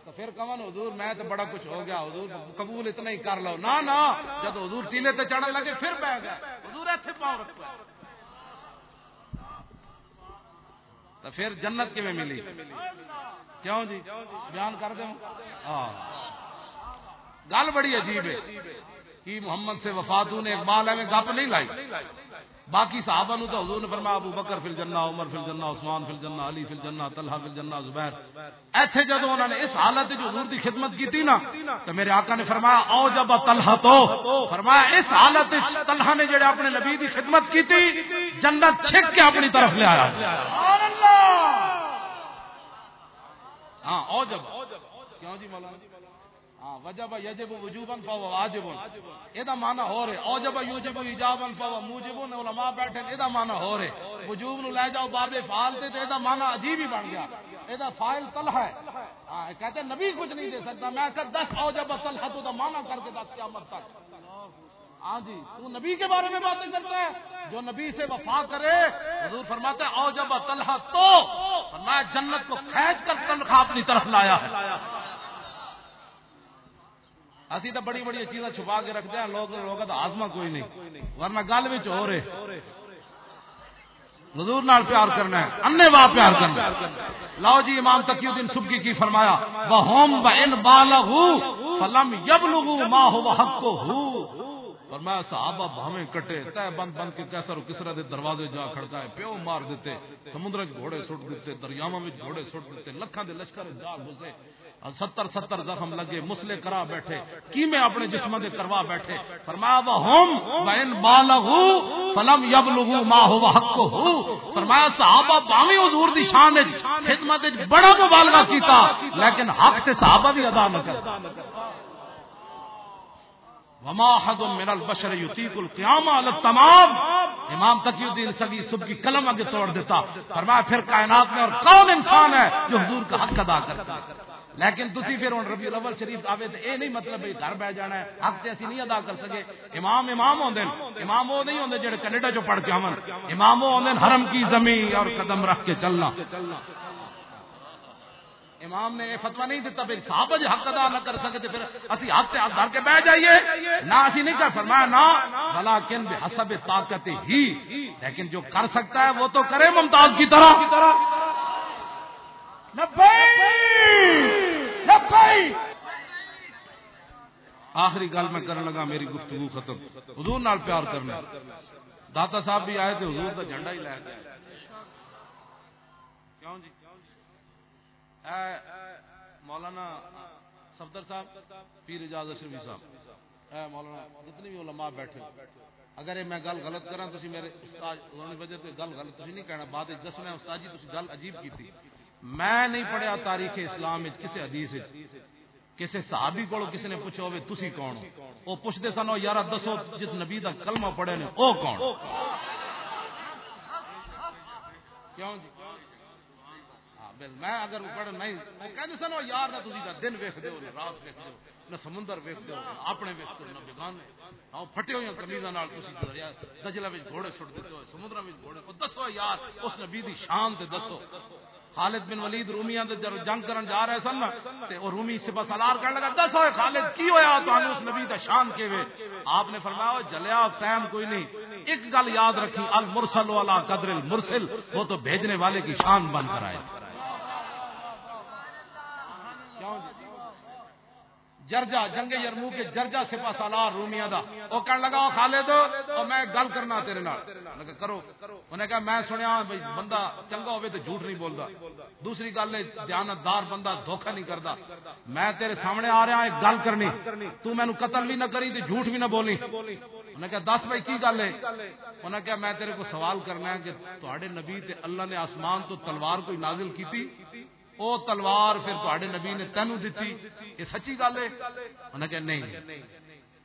تو پھر کمن حضور، میں تو بڑا کچھ ہو گیا، حضور قبول اتنا ہی کر لو۔ نہ نہ، جب حضور ٹیلے تے چڑھن لگے، پھر بہ گیا۔ حضور ایتھے پاؤں رکھو۔ تو پھر جنت کیویں ملی؟ کیوں جی؟ بیان کر دیں۔ ہاں۔ گل بڑی عجیب ہے۔ کہ محمد سے وفاتوں نے اقبال ہے میں گپ نہیں لائی؟ باقی صحابہ نو تو حضور نے فرمایا ابو بکر فل جنہ عمر فل جنہ عثمان فل جنہ علی فل جنہ طلحہ فل جنہ زبیر۔ ایتھے جدو انہوں نے اس حالت جو حضور دی خدمت کی تھی نا تو میرے آقا نے فرمایا او جب طلحہ تو۔ فرمایا اس حالت طلحہ نے جڑے اپنے نبی دی خدمت کی تھی جنت چھک کے اپنی طرف لے آیا۔ سبحان اللہ! ہاں او جب۔ کیوں جی مولانا؟ ہاں وجب یجب وجوبن فهو واجب ادا معنی ہو رہے۔ اوجب یوجب ایجابن فهو موجب علماء بیٹھے ادا معنی ہو رہے۔ وجوب نو لے جاؤ باب فعال تے ادا معنی عجیب ہی بن گیا۔ ادا فاعل طلحہ ہے۔ ہاں کہتے ہیں نبی کچھ نہیں دے سکتا۔ میں کہ 10 اوجب طلحہ تو دا معنی کر کے دس قیامت تک۔ ہاں جی تو نبی کے بارے میں باتیں کرتا ہے۔ جو نبی سے وفا کرے، حضور فرماتے ہیں او طلحہ تو فرمایا جنت کو کھینچ کر تنخواہ اپنی طرف لایا ہے۔ اسی تو بڑی بڑی چیزاں چھپا کے رکھتے ہیں، لوگ لوگ تو آزما کوئی نہیں۔ ورنہ گل بھی ہو رہے حضور نال پیار کرنا ہے انے واہ پیار کرنا لاؤ جی امام تقی الدین سبکی کی فرمایا وہ ہوم و فلم یبلغ ما هو حق اور میں صحابہ بھاویں کٹے تے بند بند کے کیسر کسرا دے دروازے جا کھڑکائے پیو مار دیتے، سمندر وچ گھوڑے سٹ دیتے، دریاواں وچ گھوڑے سٹ دیتے، لکھاں دے لشکر جا گھسے۔ ستر ستر زخم لگے مسلے کرا بیٹھے کی میں اپنے جسم دے کروا بیٹھے؟ فرمایا وہ ہوم وین بالغ فلم یبلغ ما هو حق فرمایا، صحابہ باویں حضور دی شان وچ خدمت وچ بڑا مبالغہ کیتا، لیکن حق تے صحابہ بھی ادا نہ کر وما حد من البشر یطیق القیام علی التمام۔ امام تقی الدین سگی صبح کی قلم آگے توڑ دیتا۔ فرمایا، پھر کائنات میں اور کون انسان ہے جو حضور کا حق ادا کرتا ہے۔ لیکن تسی پھر ہوں ربی الاول شریف آوے تو یہ نہیں مطلب بھائی گھر بہ جانا ہے، حق تے اسی نہیں ادا کر سکے۔ امام امام ہوندے امام وہ نہیں ہوندے جڑے کینیڈا چ پڑھ کے آون۔ امام وہ ہوندے حرم کی زمین اور قدم رکھ کے چلنا۔ امام نے یہ فتوا نہیں دیتا بھائی صاحب جی حق ادا نہ کر سکتے پھر اسی حق سے ہاتھ دھر کے بہ جائیے۔ نہ اسی نہیں کر فرمایا، نہ۔ بلا کن حسب طاقت ہی۔ لیکن جو کر سکتا ہے وہ تو کرے ممتاز کی طرح۔ آخری گل میں کرنے لگا میری گفتگو ختم۔ حضور نال پیار کرنا۔ داتا صاحب بھی آئے تھے حضور کا جھنڈا ہی لے گیا کیوں جی؟ مولانا صفدر صاحب، پیر اجاز اشرفی صاحب، اے مولانا جتنے بھی علماء بیٹھے اگر یہ میں گل غلط کرا تو میرے استاد ہونے وجہ گل غلط نہیں کہنا، بعد دسنا استاد جی تھی گل عجیب کی تھی میں نہیں پڑھیا تاریخ اسلام کسی حدیث کسی صحابی کو کسی نے پوچھا ہوئے تسی کون وہ پوچھتے سن یار دسو جس نبی کا کلمہ پڑھے نے وہ کون کیوں جی؟ ہاں، میں اگر پڑھ نہیں، وہ کہتے سن یار، نہ تھی دن ویکتے ہو رات ویکتے ہو، نہ سمندر ویکتے ہو اپنے ویکتے ہو نہ بگانے آؤ ہاں، پھٹے ہوئی کمیزا دجلا گھوڑے سٹ دیتے ہو سمندر میں گھوڑے دسو یار، اس نبی دی شان تے دسو۔ خالد بن ولید رومیاں دے جنگ کرن جا رہے سن تے او رومی سپہ سالار کرنے لگا، دس ہوئے خالد، کی ہویا؟ تانوں اس نبی دا شان کیوے؟ آپ نے فرمایا جلیا ٹائم کوئی نہیں۔ ایک گل یاد رکھی، المرسل والا قدر المرسل، وہ تو بھیجنے والے کی شان بن کر آئے۔ جرجا جنگ یرمو کے جرجا سپا سالار رومیا دا۔ وہ کہنے لگا، او خالد، او میں گل کرنا تیرے نال۔ لگا کرو۔ انہیں کہا، میں سنیا بھائی بندہ چنگا ہوئے تو جھوٹ نہیں بولتا دوسری گل ہے دیانتدار بندہ دھوکا نہیں کرتا میں تیرے سامنے آ رہا ہاں، ایک گل کرنی۔ تو مینو قتل بھی نہ کری تو جھوٹ بھی نہ بولی۔ انہیں کہا، دس بھائی کی گل ہے؟ انہیں کہا، میں تیرے کو سوال کرنا ہے کہ تھوڑے نبی تے اللہ نے آسمان تو تلوار کوئی نازل کی تھی او تلوار پھر تے نبی نے تینوں دیتی یہ سچی گل ہے؟ انہیں کہا نہیں۔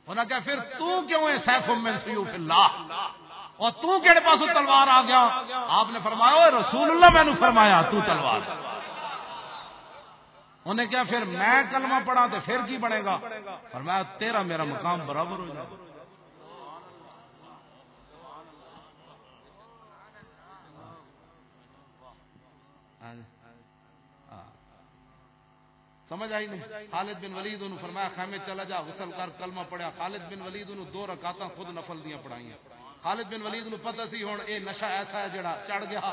انہیں کہا پھر تو کیوں ہے سیف من سیوف اللہ؟ اور تو کہڑے پاسوں تلوار آ گیا؟ آپ نے فرمایا رسول اللہ میں نے فرمایا تو تلوار۔ انہیں کیا پھر میں کلمہ پڑھا تو پھر کی بنے گا؟ فرمایا، تیرا میرا مقام برابر ہو جائے۔ Thank سمجھ آئی نہیں؟ خالد بن ولید انہوں فرمایا، خیمے چلا جا، غسل کر، کلمہ پڑھیا۔ خالد بن ولید انہوں دو رکعتاں خود نفل دیاں پڑھائیاں۔ خالد بن ولید نو پتہ سی ہن، اے نشہ ایسا ہے جڑا چڑھ گیا،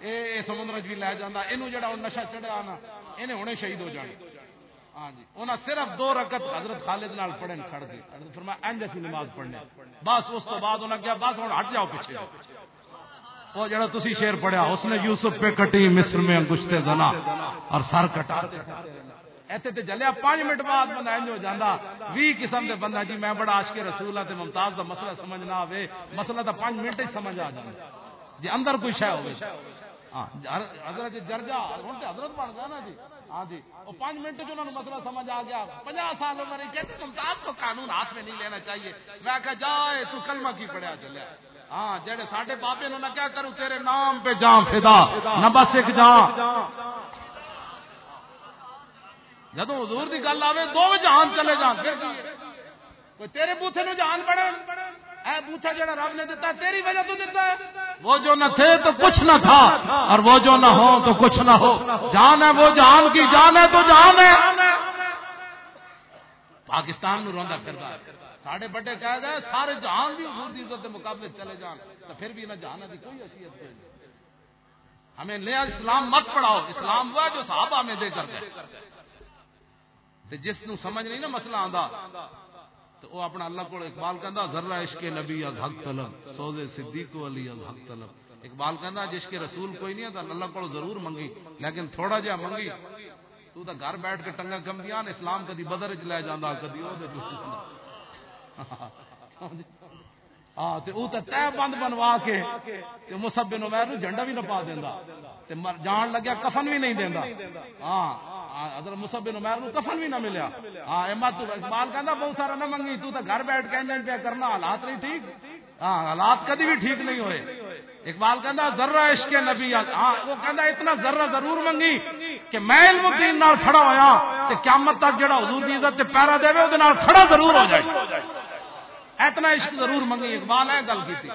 اے اے سمندر وچ بھی لے جاندا اینو جڑا نشہ چڑھیا نا، اینے ہنے شہید ہو جانے۔ ہاں جی انہاں صرف دو رکعت حضرت خالد نال پڑھن کھڑ گئے۔ حضرت فرمایا انج اسی نماز پڑھنے۔ بس اس تو بعد انہاں کہا بس ہن ہٹ جاؤ پیچھے۔ وہ جڑا تسی شعر پڑھیا، اس نے یوسف پہ کٹی، مصر میں انگشتے زنا اور سر کٹا۔ ایتھے تے جلیا، پانچ منٹ بعد بندہ انج ہو جاندا۔ وی قسم دے بندہ جی میں بڑا عاشق رسول اللہ تے ممتاز دا مسئلہ سمجھ نہ آوے۔ مسئلہ تا پانچ منٹ ہی سمجھ آ جاندا جی اندر کوئی شے ہوے ہاں حضرت جی جرجا، ہن تے حضرت بن گیا نا جی۔ ہاں جی وہ پانچ منٹ جو انہوں نے مسئلہ سمجھ آ گیا۔ پنجا سال عمر کہتے ممتاز کو قانون ہاتھ میں نہیں لینا چاہیے۔ میں کہا، جائے، تو کلمہ کی پڑھیا چلیا ہاں جڑے ساڈے بابے نے میں کیا کروں، تیرے نام پہ جاں فدا، نہ بس ایک جاں۔ جدو حضور دی گل آئے دو جہان چلے جان، پھر کوئی تیرے بوتھے نو جہان بڑے اے بوتھا جڑا رب نے دیتا ہے تیری وجہ تو دیتا ہے۔ وہ جو نہ تھے تو کچھ نہ تھا، اور وہ جو نہ ہو تو کچھ نہ ہو۔ جان ہے وہ جان کی، جان ہے تو جان ہے۔ پاکستان نو روندا پھردا ساڈے بڑے کہہ دے سارے جہان بھی حضور دی عزت دے مقابلے چلے جان۔ تو پھر بھی نہ جہان دی کوئی حیثیت نہیں۔ ہمیں نیا اسلام مت پڑھاؤ۔ اسلام وہ جو صحابہ میں دے کر دے جس نو سمجھ نہیں نا مسئلہ آندا تو وہ اپنا اللہ کو اقبال کہندا ذرہ عشق نبی از حق طلب سوز صدیق علی از حق طلب۔ اقبال کہندا، جس کے رسول کوئی نہیں ہے اللہ کو ضرور منگی، لیکن تھوڑا جہا منگی، تو تا گھر بیٹھ کے ٹنگا کم اسلام کدی بدر وچ لے جاندا، کدی او وہ ہاں تے او تے تے بند بنوا کے تے مصعب بن عمر نو جھنڈا بھی نہ پا دیندا۔ تے جان لگیا کفن بھی نہیں دیندا۔ ہاں حضرت مصعب بن عمر نو کفن بھی نہ ملیا۔ ہاں اما تو اقبال کہندا، بہت سارا نہ منگی، تو تے گھر بیٹھ کے پہ کرنا، حالات نہیں ٹھیک۔ ہاں حالات کدی بھی ٹھیک نہیں ہوئے۔ اقبال کہندا، ذرہ عشق نبی ہاں وہ کہندا، اتنا ذرہ ضرور منگی کہ میں علم الدین نال کھڑا ہویا، تے قیامت تک جڑا حضور دی عزت تے پیرا دے او دے نال کھڑا ضرور ہو جائے۔ اتنا عشق ضرور منگی، اقبال ہے گل کی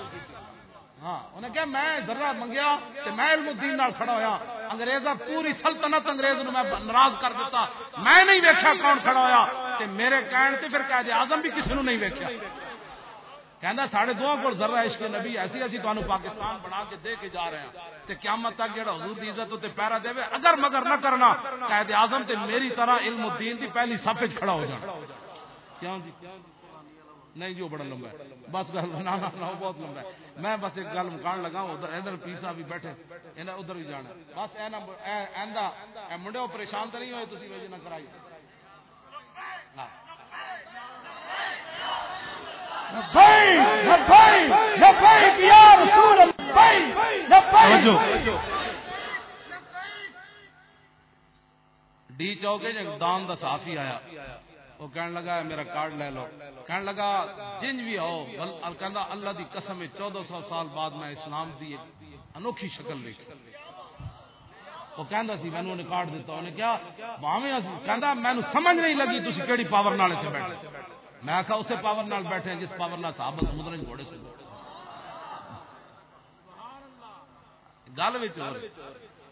ہاں انہیں کہا، میں ذرا منگیا تے میں علم الدین نال کھڑا ہویا۔ انگریزا پوری سلطنت انگریز نو میں ناراض کر دیتا۔ میں نہیں ویکھیا کون کھڑا ہویا۔ تے میرے کہن تے پھر قائد اعظم بھی کسی نو نہیں ویکھیا۔ کہندا ساڑھے دو کو ذرہ عشق نبی، ایسی ایسی تانوں پاکستان بنا کے دے کے جا رہے ہیں۔ تے قیامت تک جڑا حضور دی عزت تے پیرا دے اگر مگر نہ کرنا، قائد اعظم تے میری طرح علم الدین دی پہلی صف وچ کھڑا ہو جانا۔ کیوں جی؟ نہیں جی، جو بڑا لمبا ہے۔ بس گل نہ بہت لمبا ہے۔ میں بس ایک گل مکان لگا، ادھر ادھر پیسا بھی بیٹھے، انہیں ادھر بھی جانا بس اے منڈے پریشان تو نہیں ہوئے؟ تھی وجہ نہ کرائی ہاں۔ ڈی چوکے جی، دان دا صافی آیا۔ وہ کہنے لگا میرا کارڈ لے لو. کہنے لگا، جنج بھی ہو. کہنا اللہ دی قسم ہے، چودہ سو سال بعد میں اسلام دی انوکھی شکل دیکھی وہ کہندا سی مینوں نے کارڈ دیتا انہیں کیا باویں ہاں کہندا مینوں سمجھ نہیں لگی، تسی کیڑی پاور نال اتنے بیٹھے میں آخا اسے پاور نال بیٹھے ہیں جس پاور نال صحابہ سمندر گھوڑے سے گل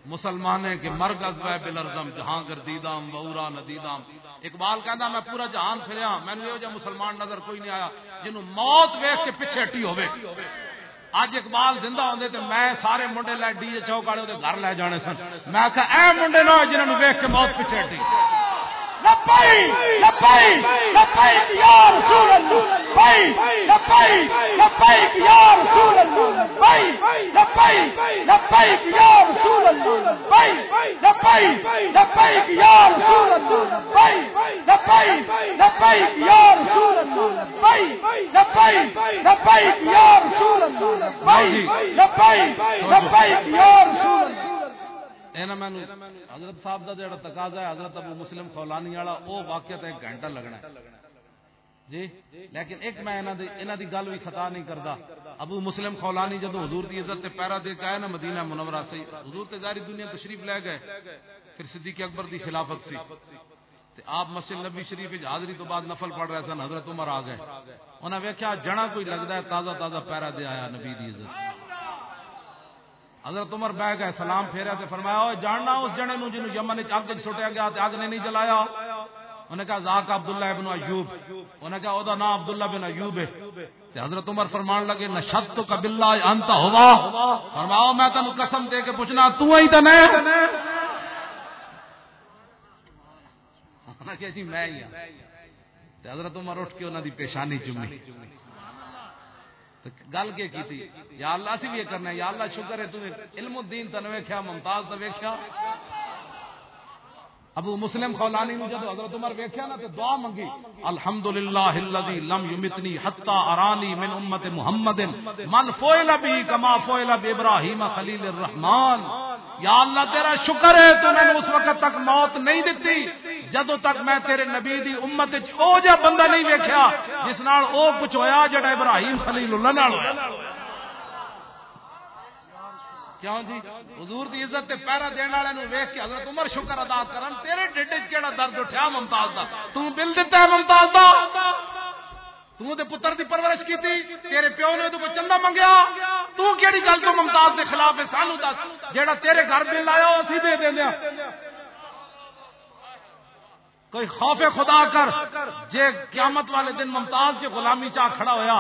مسلمان کے مرکز وے بلرزم، جہاں گردیدام بورا ندیدام۔ اقبال کہنا میں پورا جہان پھریا میں نے یہ مسلمان نظر کوئی نہیں آیا جنوں موت ویخ کے پیچھے ہٹی ہوئے اج اقبال زندہ ہوندے تے میں سارے منڈے لے ڈی چوک والے گھر لے جانے سن۔ میں آخا اے منڈے نہ جنہوں نے ویخ کے موت پیچھے ہٹی۔ لبيك لبيك لبيك يا رسول الله رسول رسول رسول رسول رسول رسول الله حضرت صاحب کا جڑا تقاضا ہے، حضرت ابو مسلم خولانی والا وہ واقع ایک گھنٹہ لگنا ہے۔ جی؟ لیکن ایک میں انہوں دی گل بھی خطا نہیں کرتا ابو مسلم خولانی جدو حضور دی عزت پیرا دے کے آئے نا مدینہ منورہ سے، حضور تے ظاہری دنیا تشریف لے گئے۔ پھر صدیق اکبر دی خلافت سی۔ تے آپ مسجد نبی شریف حاضری تو بعد نفل پڑھ رہے سن، حضرت عمر آ گئے۔ انہیں ویکیا جنا کوئی لگتا ہے، تازہ تازہ پیرا دے آیا نبی دی عزت۔ حضرت عمر بہ گئے، سلام پھیرا تے فرمایا جاننا اس جنے نو جنوں یمن وچ اگ سٹیا گیا تے اگ نے نہیں جلایا؟ انہیں کہا، ذاک عبداللہ ابن ایوب. انہیں کہا، او دا نام عبداللہ بن ایوب ہے. تے حضرت عمر فرمان لگے نشت تو باللہ انت ہوا. فرماؤ میں تینو قسم دے کے پوچھنا تو ہی تے نہیں انہیں کہا جی میں ہی ہوں حضرت عمر اٹھ کے انہاں دی پیشانی چومی۔ گل کے کی یا اللہ سے بھی یہ کرنا یا اللہ شکر ہے، تمہیں علم الدین تن ویکھیا، ممتاز تو ویکھیا۔ ابو مسلم خولانی نے جب حضرت عمر ویکھیا نا، تے دعا منگی، الحمدللہ الذی لم یمتنی حتا ارانی من امت محمد من فوئل بی کما فوئل ابراہیم خلیل الرحمن۔ یا اللہ تیرا شکر ہے، تو نے اس وقت تک موت نہیں دیتی۔ جدو تک میں تیرے نبی دی امت او جا بندہ نہیں ویکھیا، جس نال او کچھ ہویا جڑا ابراہیم خلیل اللہ نال ہویا۔ کیوں جی؟ حضور دی عزت تے پیرا دین والے نو ویکھ کے حضرت عمر شکر ادا کرن، تیرے ڈڈ وچ کیڑا درد اٹھیا ممتاز دا؟ تو بل دتا ہے ممتاز دا؟ تو دے پتر دی پرورش کیتی، تیرے پیو نے تو چندہ منگیا؟ تو کیڑی گل تو ممتاز دے خلاف ہے؟ سانو دس، جیڑا تیرے گھر بل آیا، اسی دے دیندے کوئی خوف خدا کر جے قیامت والے دن ممتاز کے غلامی چاہ کھڑا ہویا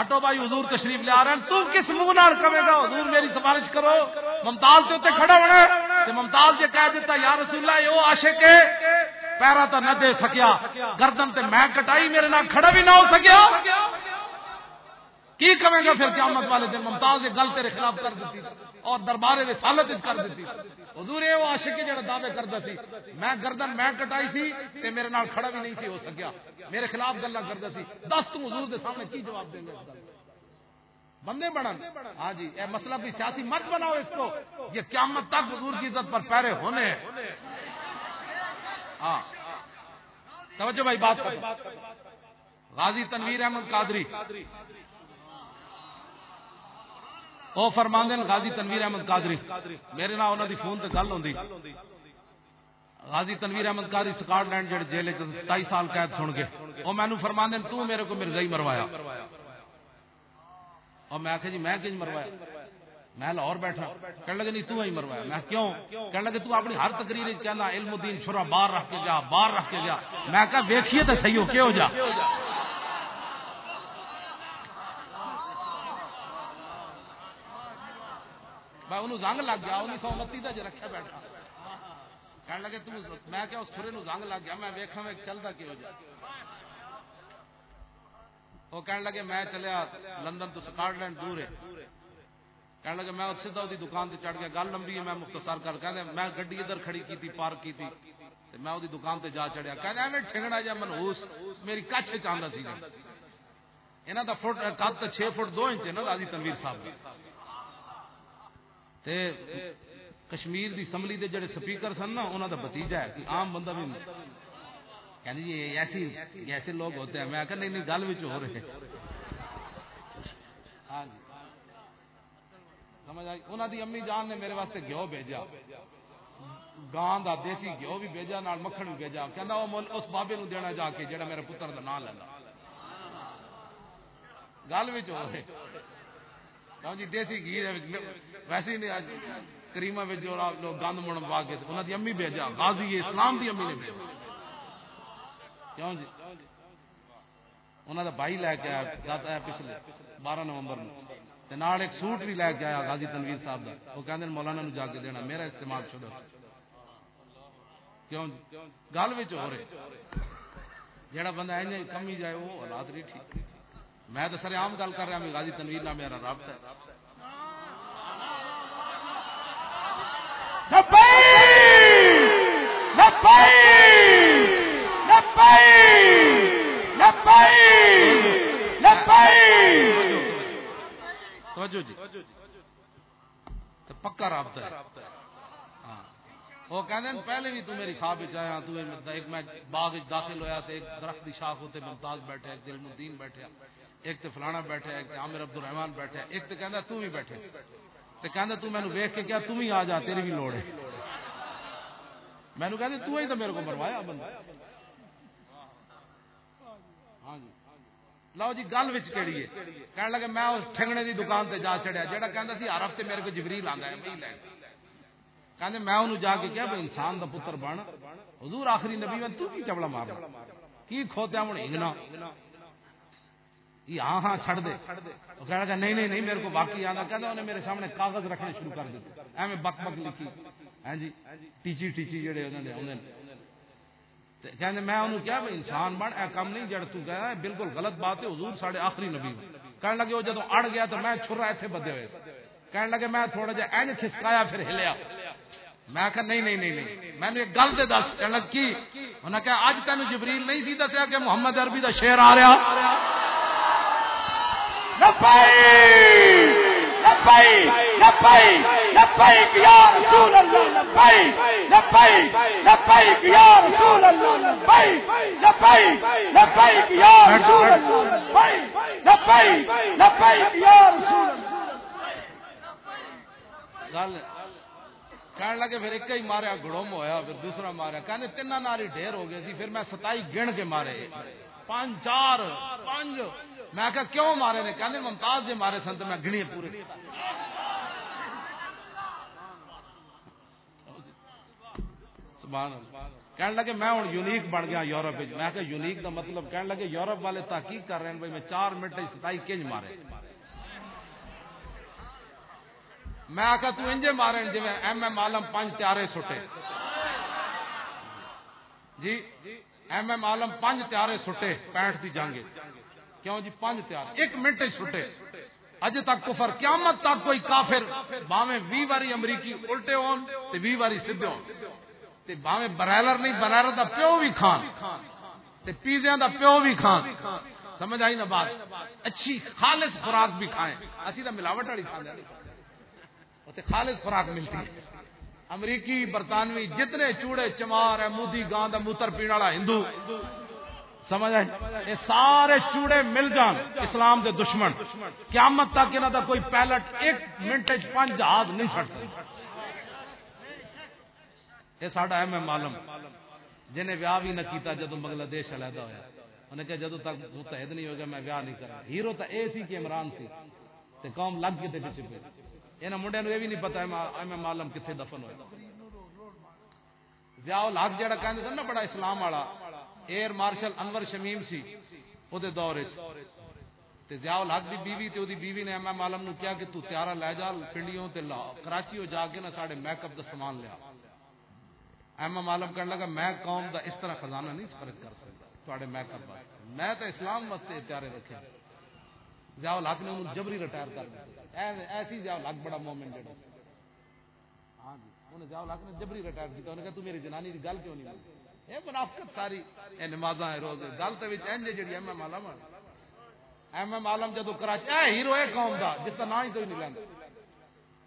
ہٹو بھائی، حضور تشریف لے آ رہے ہیں۔ تم کس منہ نال کمے گا؟ حضور میری سفارش کرو۔ ممتاز کے اتنے کھڑا ہونا ممتاز یہ کہہ دیتا یا رسول اللہ یہ عاشق ہے۔ پیرا تو نہ دے سکیا۔ گردن تے میں کٹائی، میرے نال کھڑا بھی نہ ہو سکیا۔ کی کمے گا پھر قیامت والے دن؟ ممتاز یہ گل تیرے خلاف کر دیتی اور دربار رسالت کر دیتی۔ حضور یہ عاشق جڑا دعوے کرتا سی۔ میں گردن میں کٹائی سی تے میرے نال کھڑا بھی نہیں سی ہو سکیا۔ میرے خلاف گلا کرتا سی۔ دس تم حضور دے سامنے کی جواب دیں گے بندے بڑھن ہاں جی اے مسئلہ بھی سیاسی مت بناؤ اس کو۔ یہ قیامت تک حضور کی عزت پر پیرے ہونے ہیں۔ ہاں۔ توجہ بھائی، بات غازی تنویر احمد قادری۔ وہ فرماندے غازی تنویر احمد قادری۔ میرے نال انہوں دی فون تے گل ہوندی۔ غازی تنویر احمد قادری سکاٹ لینڈ جڑے جیل وچ 27 سال قید سن کے او مینوں فرماندے تو میرے کو مرزا ہی مروایا۔ اور میں آخیا جی میں کنج مروایا؟ میں لاہور بیٹھا۔ کہنے لگے، نہیں تو ہی مروایا۔ میں کیوں؟ کہنے لگے تو اپنی ہر تقریر کہنا علم الدین شرا باہر رکھ کے گیا باہر رکھ کے گیا میں کہا، ویکھیے تو صحیح ہو کہ ہو جا؟ میں انہوں زنگ لگ گیا انیس سو انتی کا رکھا بیٹھا۔ کہنے لگے تم میں کیا اس کھرے زنگ لگ گیا؟ میں ویکھا میں چلتا کی ہو جائے وہ کہنے لگے، میں چلیا لندن تو سکاٹ لینڈ دور ہے۔ کہنے لگے، میں سیدھا وہی دکان تے چڑھ گیا۔ گل لمبی ہے، میں مختصر کر کہ میں گڈی ادھر کھڑی کی تھی پارک کی تھی میں وہی دکان تے جا چڑھیا۔ کہنا میں ٹھنگنا جا منہوس، میری کچھ چاہتا سی یہاں کا فٹ کد تو چھ فٹ دو انچ ہے نا راضی تنویر صاحب تے کشمیر دی اسمبلی دے جڑے سپیکر سن نا انہوں دا بتیجا ہے کہ عام بندہ بھی یعنی جی ایسی ایسے لوگ ہوتے ہیں۔ میں کہ نہیں نہیں، گل بھی ہو رہے۔ ہاں جی۔ سمجھ آئی؟ انہوں دی امی جان نے میرے واسطے گھیو بھیجا۔ گان دا دیسی گھیو بھی بھیجا، نال مکھن بھی بھیجا۔ کہندا وہ اس بابے نو دینا جا کے جڑا میرے پتر دا نام لینا گل بھی ہو رہے۔ جی دیسی گھی ویسے نہیں، آج کریما جو لوگ گند مڑ پا کے انہوں کی امی بھیجا، غازی اسلام کی امی نے بھیجا۔ کیوں جی؟ انہوں کا بھائی لے کے آیا پچھلے بارہ نومبر میں نال ایک سوٹ بھی لے کے آیا غازی تنویر صاحب کا وہ کہتے ہیں، مولانا نو جا کے دینا، میرا استعمال چھوڑو۔ کیوں جی؟ گل ہو رہے۔ جہاں بندہ ایجے کمی جائے، وہ حالات نہیں ٹھیک۔ میں تو سر عام گل کر رہا میں غازی تنویر نہ میرا رابط ہے۔ جی۔ پکا رابطہ ہے۔ ہاں۔ وہ کہتے ہیں، پہلے بھی تو میری خواب آیا، تو ایک میں باغ داخل ہویا، تو ایک درخت کی شاخ ہوتے ممتاز بیٹھے دل الدین بیٹھے۔ ایک تو فلانا بیٹھے ایک عامر عبد الرحمان بیٹھے ایک تو کہنا تو بھی بیٹھے تو کہنا تو میں ویخ کے کیا تم ہی آ جا، تیری بھی لوڑ ہے۔ میں نے تو ہی تو میرے کو مروایا بندہ ہاں جی۔ لو جی گل کہڑی ہے؟ کہنے لگے، میں اس ٹھنگنے دی دکان تے جا چڑیا جہاں کہنا سی، ہر ہفتے میرے کو جبریل آندا ہے، میں لے کہندے میں انہوں جا کے کیا بھائی انسان دا پتر بن۔ حضور آخری نبی میں تو کی چبڑا مار کی کھوتیا ہوں ہنگنا ہاں ہاں چھڑ دے۔ وہ کہنے لگا نہیں نہیں نہیں، میرے کو باقی آنا کہتا انہیں میرے سامنے کاغذ رکھنے شروع کر دیتے۔ ایویں بک بک لکھی۔ ہاں جی ٹیچی ٹیچی جڑے انہوں میں انہوں کیا بھائی انسان بن، اے کم نہیں، جڑ تو کہہ بالکل غلط بات ہے، حضور ساڑھے آخری نبی کہنے لگے، وہ جدو اڑ گیا تو میں چھر رہا بدے ہوئے۔ کہنے لگے، میں تھوڑا جا این کھسکایا، پھر ہلیا۔ میں کہا، نہیں نہیں نہیں نہیں۔ میں نے ایک گل سے دس۔ کہنے لگ کی انہوں نے کہا اج تینوں جبریل نہیں سی دسیا کہ محمد عربی دا شعر آ رہا۔ کہنے لگے پھر ایک ہی ماریا گڑوم ہویا، پھر دوسرا ماریا۔ کہنے تین ناری ڈھیر ہو گئے سی، پھر میں ستائی گن کے مارے۔ پانچ چار پانچ میں کہا، کیوں مارے نے؟ کہنے ممتاز جی مارے سن تو میں گنی پورے۔ سبحان اللہ۔ کہنے لگے، میں ہوں یونیک بن گیا یورپ میں کہ یونیک دا مطلب کہنے لگے، یورپ والے تحقیق کر رہے ہیں، بھائی میں چار منٹ ستائی کنج مارے۔ میں آخا تو مارے جی ایم ایم عالم پانچ تیارے سٹے۔ جی ایم ایم عالم پانچ تیارے سٹے پینٹ دی جانگے۔ کیوں جی؟ پانچ تیار۔ ایک منٹ سٹے اج تک کفر، قیامت تک کوئی کافر۔ باویں وی واری امریکی الٹے ہون تے وی واری سیدھے ہون۔ تے باویں برائلر نہیں، برائلر دا پیو بھی کھان۔ تے پیزیاں دا پیو بھی کھان۔ سمجھ آئی نا بات؟ اچھی خالص خوراک بھی کھائیں۔ اسی دا ملاوٹ والی کھاندے تے خالص خوراک ملتی ہے۔ امریکی، برطانوی، جتنے چوڑے چمار ہے، مودی گاں موتر پینے والا ہندو۔ سمجھ آئے؟ یہ سارے چوڑے مل جان اسلام دے دشمن۔ قیامت تک انہوں دا کوئی پیلٹ ایک منٹ پانچ جہاز نہیں چڑھتا یہ ساڈا ایم ایم عالم جنہیں ویاہ بھی نہ کیتا جدو بنگلہ دیش علیحدہ ہوا انہیں کہا جدو تک متحد نہیں ہوگا، میں ویاہ نہیں کرا ہیرو تو اے سی کہ عمران سی، تے قوم لگ کے پیچھے پہ یہاں منڈیا یہ بھی نہیں پتا ایم ایم عالم کتنے دفن ہوا ضیاء الحق جڑا جہاں کہتے نا، بڑا اسلام والا ایئر مارشل انور شمیم سی وہ دور ضیاء الحق دی بیوی تے دی بیوی نے ایم ایم عالم نو کیا کہ تو تیارا لے جا پنڈیوں تے لا کراچی ہو جا کے نا ساڈے میک اپ دا سامان لیا ایم ایم عالم کرنے لگا میں قوم دا اس طرح خزانہ نہیں خرچ کر سکتا تھوڑے میک اپ میں تو اسلام واسطے پیارے رکھے ضیاء الحق نے انہوں جبری ریٹائر کر دیا ایسی ضیاء الحق بڑا مومنٹ جڑا ہاں جی انہیں ضیاء الحق نے جبری ریٹائر کیا انہوں نے کہا تو میری جنانی کی گل کیوں نہیں بولتی یہ منافقت ساری یہ نماز روز گل تو جی M M Alam M M Alam جدو کراچی، اے ہیرو ہے قوم دا، جس کا نام ہی تو نہیں لینا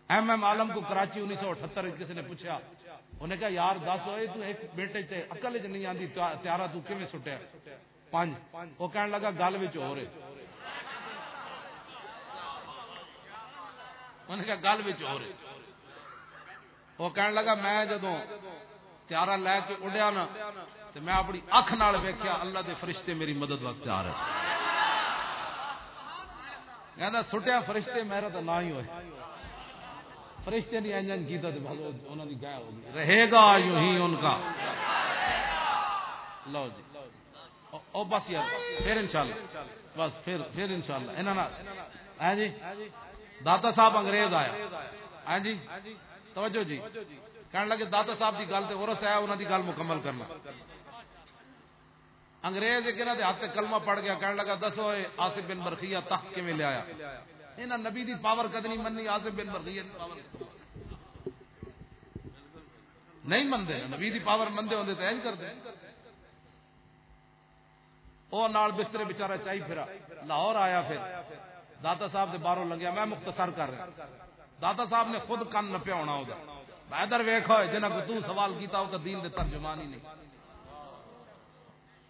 ایم ایم عالم کو کراچی انیس سو اٹھتر کسی نے پوچھا انہیں کہا، یار دس ہوئے، تو ایک بیٹے تے اکل چ نہیں آتی تیارا تو کیون سٹیا؟ پانچ۔ وہ کہنے لگا، گل ہو رہے۔ انہیں کہا، گل ہو رہے۔ وہ کہنے لگا، میں جدو تیارا لے کے اڈیا نا تو میں اپنی اکھ نال ویکیا اللہ دے فرشتے میری مدد واسطے آ رہے کہنا سٹیا فرشتے میرا تو نہ ہی ہوئے۔ فرشتے نے انجن کیتا تو انہوں نے گائے ہوگی رہے گا یوں ہی ان کا۔ لو جی۔ او بس یار، پھر انشاءاللہ۔ بس پھر پھر انشاءاللہ۔ انہاں ہاں جی؟ داتا صاحب انگریز آیا۔ ہاں جی؟ توجہ جی۔ کہنے لگے داتا صاحب کی گل تو عورت ہے انہوں کی گل مکمل کرنا۔ انگریز ایک انہوں ہاتھ کلمہ پڑ گیا، کہنے لگا، دسو آصف بن برخیا تخت کیون لیا انہوں نبی دی پاور کد نہیں منی آصف بن برخیا نہیں منتے نبی دی پاور مندے ہوتے تو این کرتے وہ نال بسترے بچارا چاہی پھرا، لاہور آیا پھر۔ داتا صاحب دے باہروں لگیا میں مختصر کر رہا داتا صاحب نے خود کن نپیا ہونا وہ ادھر ویخ ہوئے جنہ کو تو سوال کیتا ہو تو دین دے ترجمان ہی نہیں۔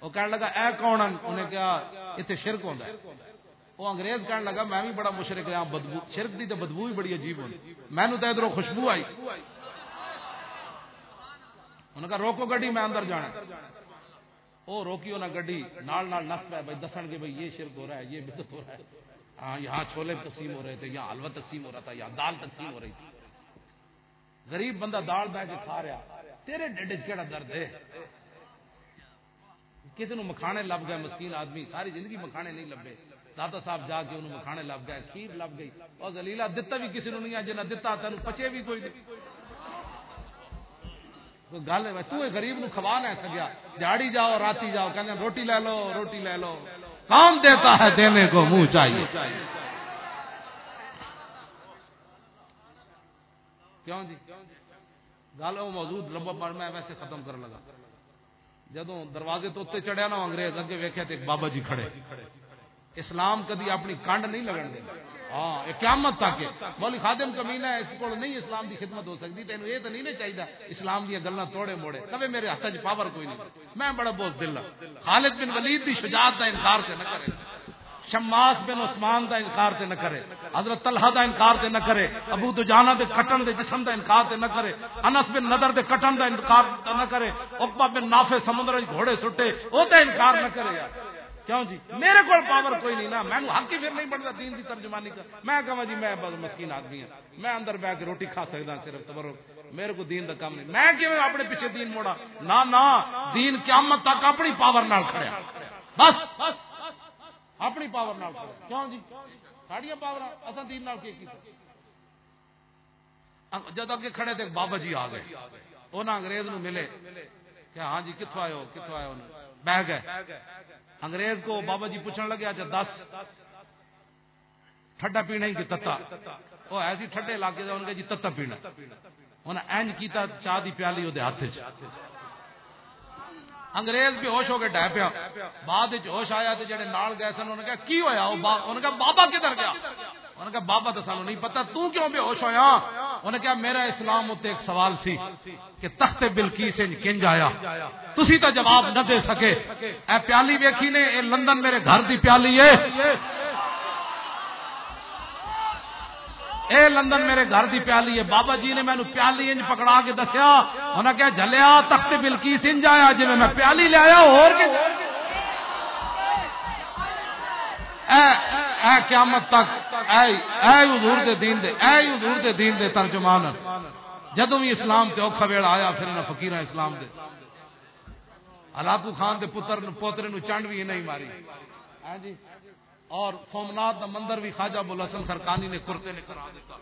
وہ کہنے لگا، اے کون انہیں کیا اتنے شرک ہوتا ہے۔ وہ انگریز کہنے لگا، میں بھی بڑا مشرق رہا، بدبو، شرک دی تو بدبو بھی بڑی عجیب ہوئی میں نے تو ادھر خوشبو آئی۔ انہوں نے کہا، روکو گڈی، میں اندر جانا۔ وہ روکی انہیں گڈی، نال نال نس پہ بھائی دسن کے بھائی یہ شرک ہو رہا ہے، یہ بدت ہو رہا ہے۔ ہاں یہاں چھولے تقسیم ہو رہے تھے، یہاں حلوہ تقسیم ہو رہا تھا، یہاں دال تقسیم ہو رہی تھی۔ غریب بندہ دال بہ کے کھا رہا تیرے ڈیڈ کہڑا درد ہے؟ کسی نے مکھانے لب گئے مسکین آدمی، ساری زندگی مکھانے نہیں لبے۔ دادا صاحب جا کے انہوں مکھانے لب گئے، کھیر لب گئی۔ اور گلیلا دتا بھی کسی نے نہیں جنہیں دتا تین پچے بھی کوئی گل ہے؟ تو غریب نو کھوا نہ سکیا دیہڑی جاؤ، راتی جاؤ کہ روٹی لے لو، روٹی لے لو۔ کام دیتا ہے، دینے کو منہ چاہیے۔ کیوں جی؟ گل وہ موجود لمبا پر میں ویسے ختم کر لگا۔ جدو دروازے تو اتنے چڑھیا نا انگریز، اگے ویکیا تو بابا جی کھڑے۔ اسلام کدی اپنی کنڈ نہیں لگن دے۔ ہاں قیامت تک بولی خادم کمینا ہے، اس کو نہیں اسلام کی خدمت ہو سکتی تینوں یہ تو نہیں چاہیے اسلام دیا گلا توڑے موڑے۔ کبھی میرے ہاتھ چ پاور کوئی نہیں۔ میں بڑا بہت دل ہاں۔ خالد بن ولید کی شجاعت کا انکار سے نہ کرے۔ شماس بن عثمان دا انکار تے نہ کرے، حضرت طلحہ دا انکار تے نہ کرے، ابو دجانہ دے کٹن دے جسم دا انکار تے نہ کرے، انس بن نظر دے کٹن دا انکار نہ کرے، عقبہ بن نافع سمندر وچ گھوڑے سٹے، او تے انکار نہ کرے یار۔ کیوں جی؟ میرے کو پاور کوئی نہیں نا۔ میں حق ہی پھر نہیں بنتا، دین کی ترجمانی کا میں کہا جی میں بس مسکین آدمی ہوں میں اندر بہ کے روٹی کھا سکتا صرف تبر میرے کو دین دا کام نہیں۔ میں کیوں اپنے پیچھے دین موڑا؟ نہ نہ، دین قیامت تک اپنی پاور نال کھڑیا۔ بس۔ اپنی پاور نال کیوں جی ساڑیاں پاور اصل دین نال کی جد اگے کھڑے تھے بابا جی آ گئے انہیں انگریز نو ملے کہ ہاں جی کتوں آئے ہو کتوں آئے ہو بہ گئے انگریز کو بابا جی پوچھنے لگے اچھا دس ٹھڈا پینا ہی کہ تتا وہ ایسی ٹھڈے علاقے انہوں نے جی تتا پینا انہیں اینج کیتا چاہ دی پیالی وہ ہاتھ چ انگریز بھی ہوش ہو کے ڈہ پیا۔ بعد ہوش آیا تو جڑے نال گئے سن، انہوں نے کہا، کی ہویا؟ انہوں نے کہا، بابا کدھر گیا؟ انہوں نے کہا، بابا تو سانو نہیں پتا تو کیوں بے ہوش ہویا؟ انہوں نے کہا، میرا اسلام اتنے ایک سوال سی کہ تخت بلکی سے کنج آیا؟ تسی تو جواب نہ دے سکے۔ اے پیالی ویکھی نے، اے لندن میرے گھر دی پیالی ہے اے لندن میرے گھر دی پیالی ہے۔ بابا جی نے مینو پیالی انج پکڑا کے دسیا۔ انہیں کہا جلیا تخت بلکی سنج آیا جی میں پیالی لے آیا اور اے اے قیامت تک، اے اے حضور دے دین دے، اے حضور دے دین دے ترجمان۔ جدوں بھی اسلام تے اوکھا ویڑا آیا، پھر انہاں فقیراں اسلام دے۔ ہلاکو خان دے پتر پوترے نو چنڈ بھی نہیں ماری۔ ہاں جی؟ اور سومنات کا مندر بھی خواجہ بلحسن سرکانی نے کرتے نے کرا دیتا۔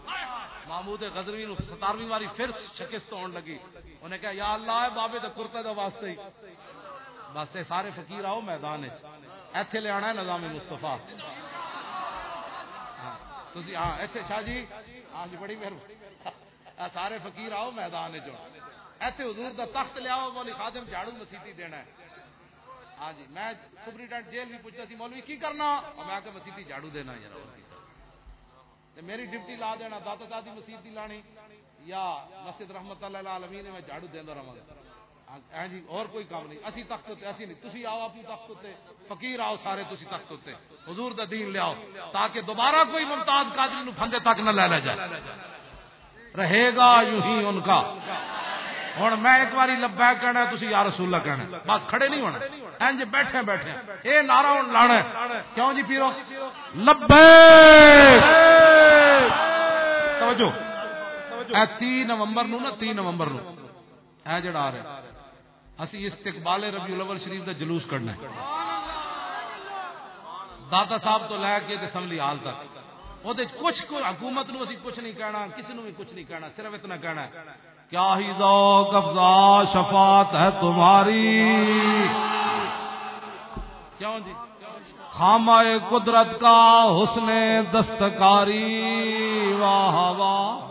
محمود غزنوی نو ستارویں واری پھر شکست ہون لگی۔ انہیں کہا، یا اللہ بابے دا کرتے دا واسطے ہی۔ بس یہ سارے فقیر آؤ میدان ایتھے لے آنا ہے نظام مستفا ہاں، تھی ہاں ایتھے شاہ جی۔ ہاں جی بڑی مہربانی۔ ہاں، سارے فقیر آؤ میدان چ ایتھے حضور دا تخت لیاؤ مولی خادم جھاڑو مسیتی دینا ہے۔ ہاں جی میں سپرنٹینڈنٹ جیل بھی پوچھتا سی، مولوی، کی کرنا؟ اور میں آ کے مسیح جھاڑو دینا یار میری ڈیوٹی لا دینا، داتا دادی مسیح لانی، یا مسجد رحمت اللہ عالمی نے میں جھاڑو دینا رہا ہاں جی اور کوئی کام نہیں، اسی تخت ہوتے اسی نہیں۔ تسی آؤ اپنی تخت ہوتے فقیر آؤ سارے تسی تخت ہوتے حضور دا دین لیاؤ، تاکہ دوبارہ کوئی ممتاز قادری نو پھندے تک نہ لے لے جائے۔ رہے گا یوں ہی ان کا۔ ہوں میں ایک باری لبا کہنا تھی یا رسول اللہ کہنا بس کھڑے نہیں ہونا۔ اینج بیٹھے بیٹھے۔ اے نارا ہوں لانا کیوں جی پیرو؟ لبے توجہ۔ اے تی نومبر نو نا تی نومبر نو۔ اے جڑا آ رہا اسی استقبال ربیع الاول شریف دا جلوس کرنا ہے۔ داتا صاحب تو لے کے اسمبلی حال تک۔ وہ کچھ حکومت نو اسی کچھ نہیں کہنا، کسی نو بھی کچھ نہیں کہنا، صرف اتنا کہنا ہے۔ کیا ہی ذوق افزا، شفاعت ہے تمہاری۔ کیوں جی؟ خامہ قدرت کا حسن دستکاری، واہ واہ۔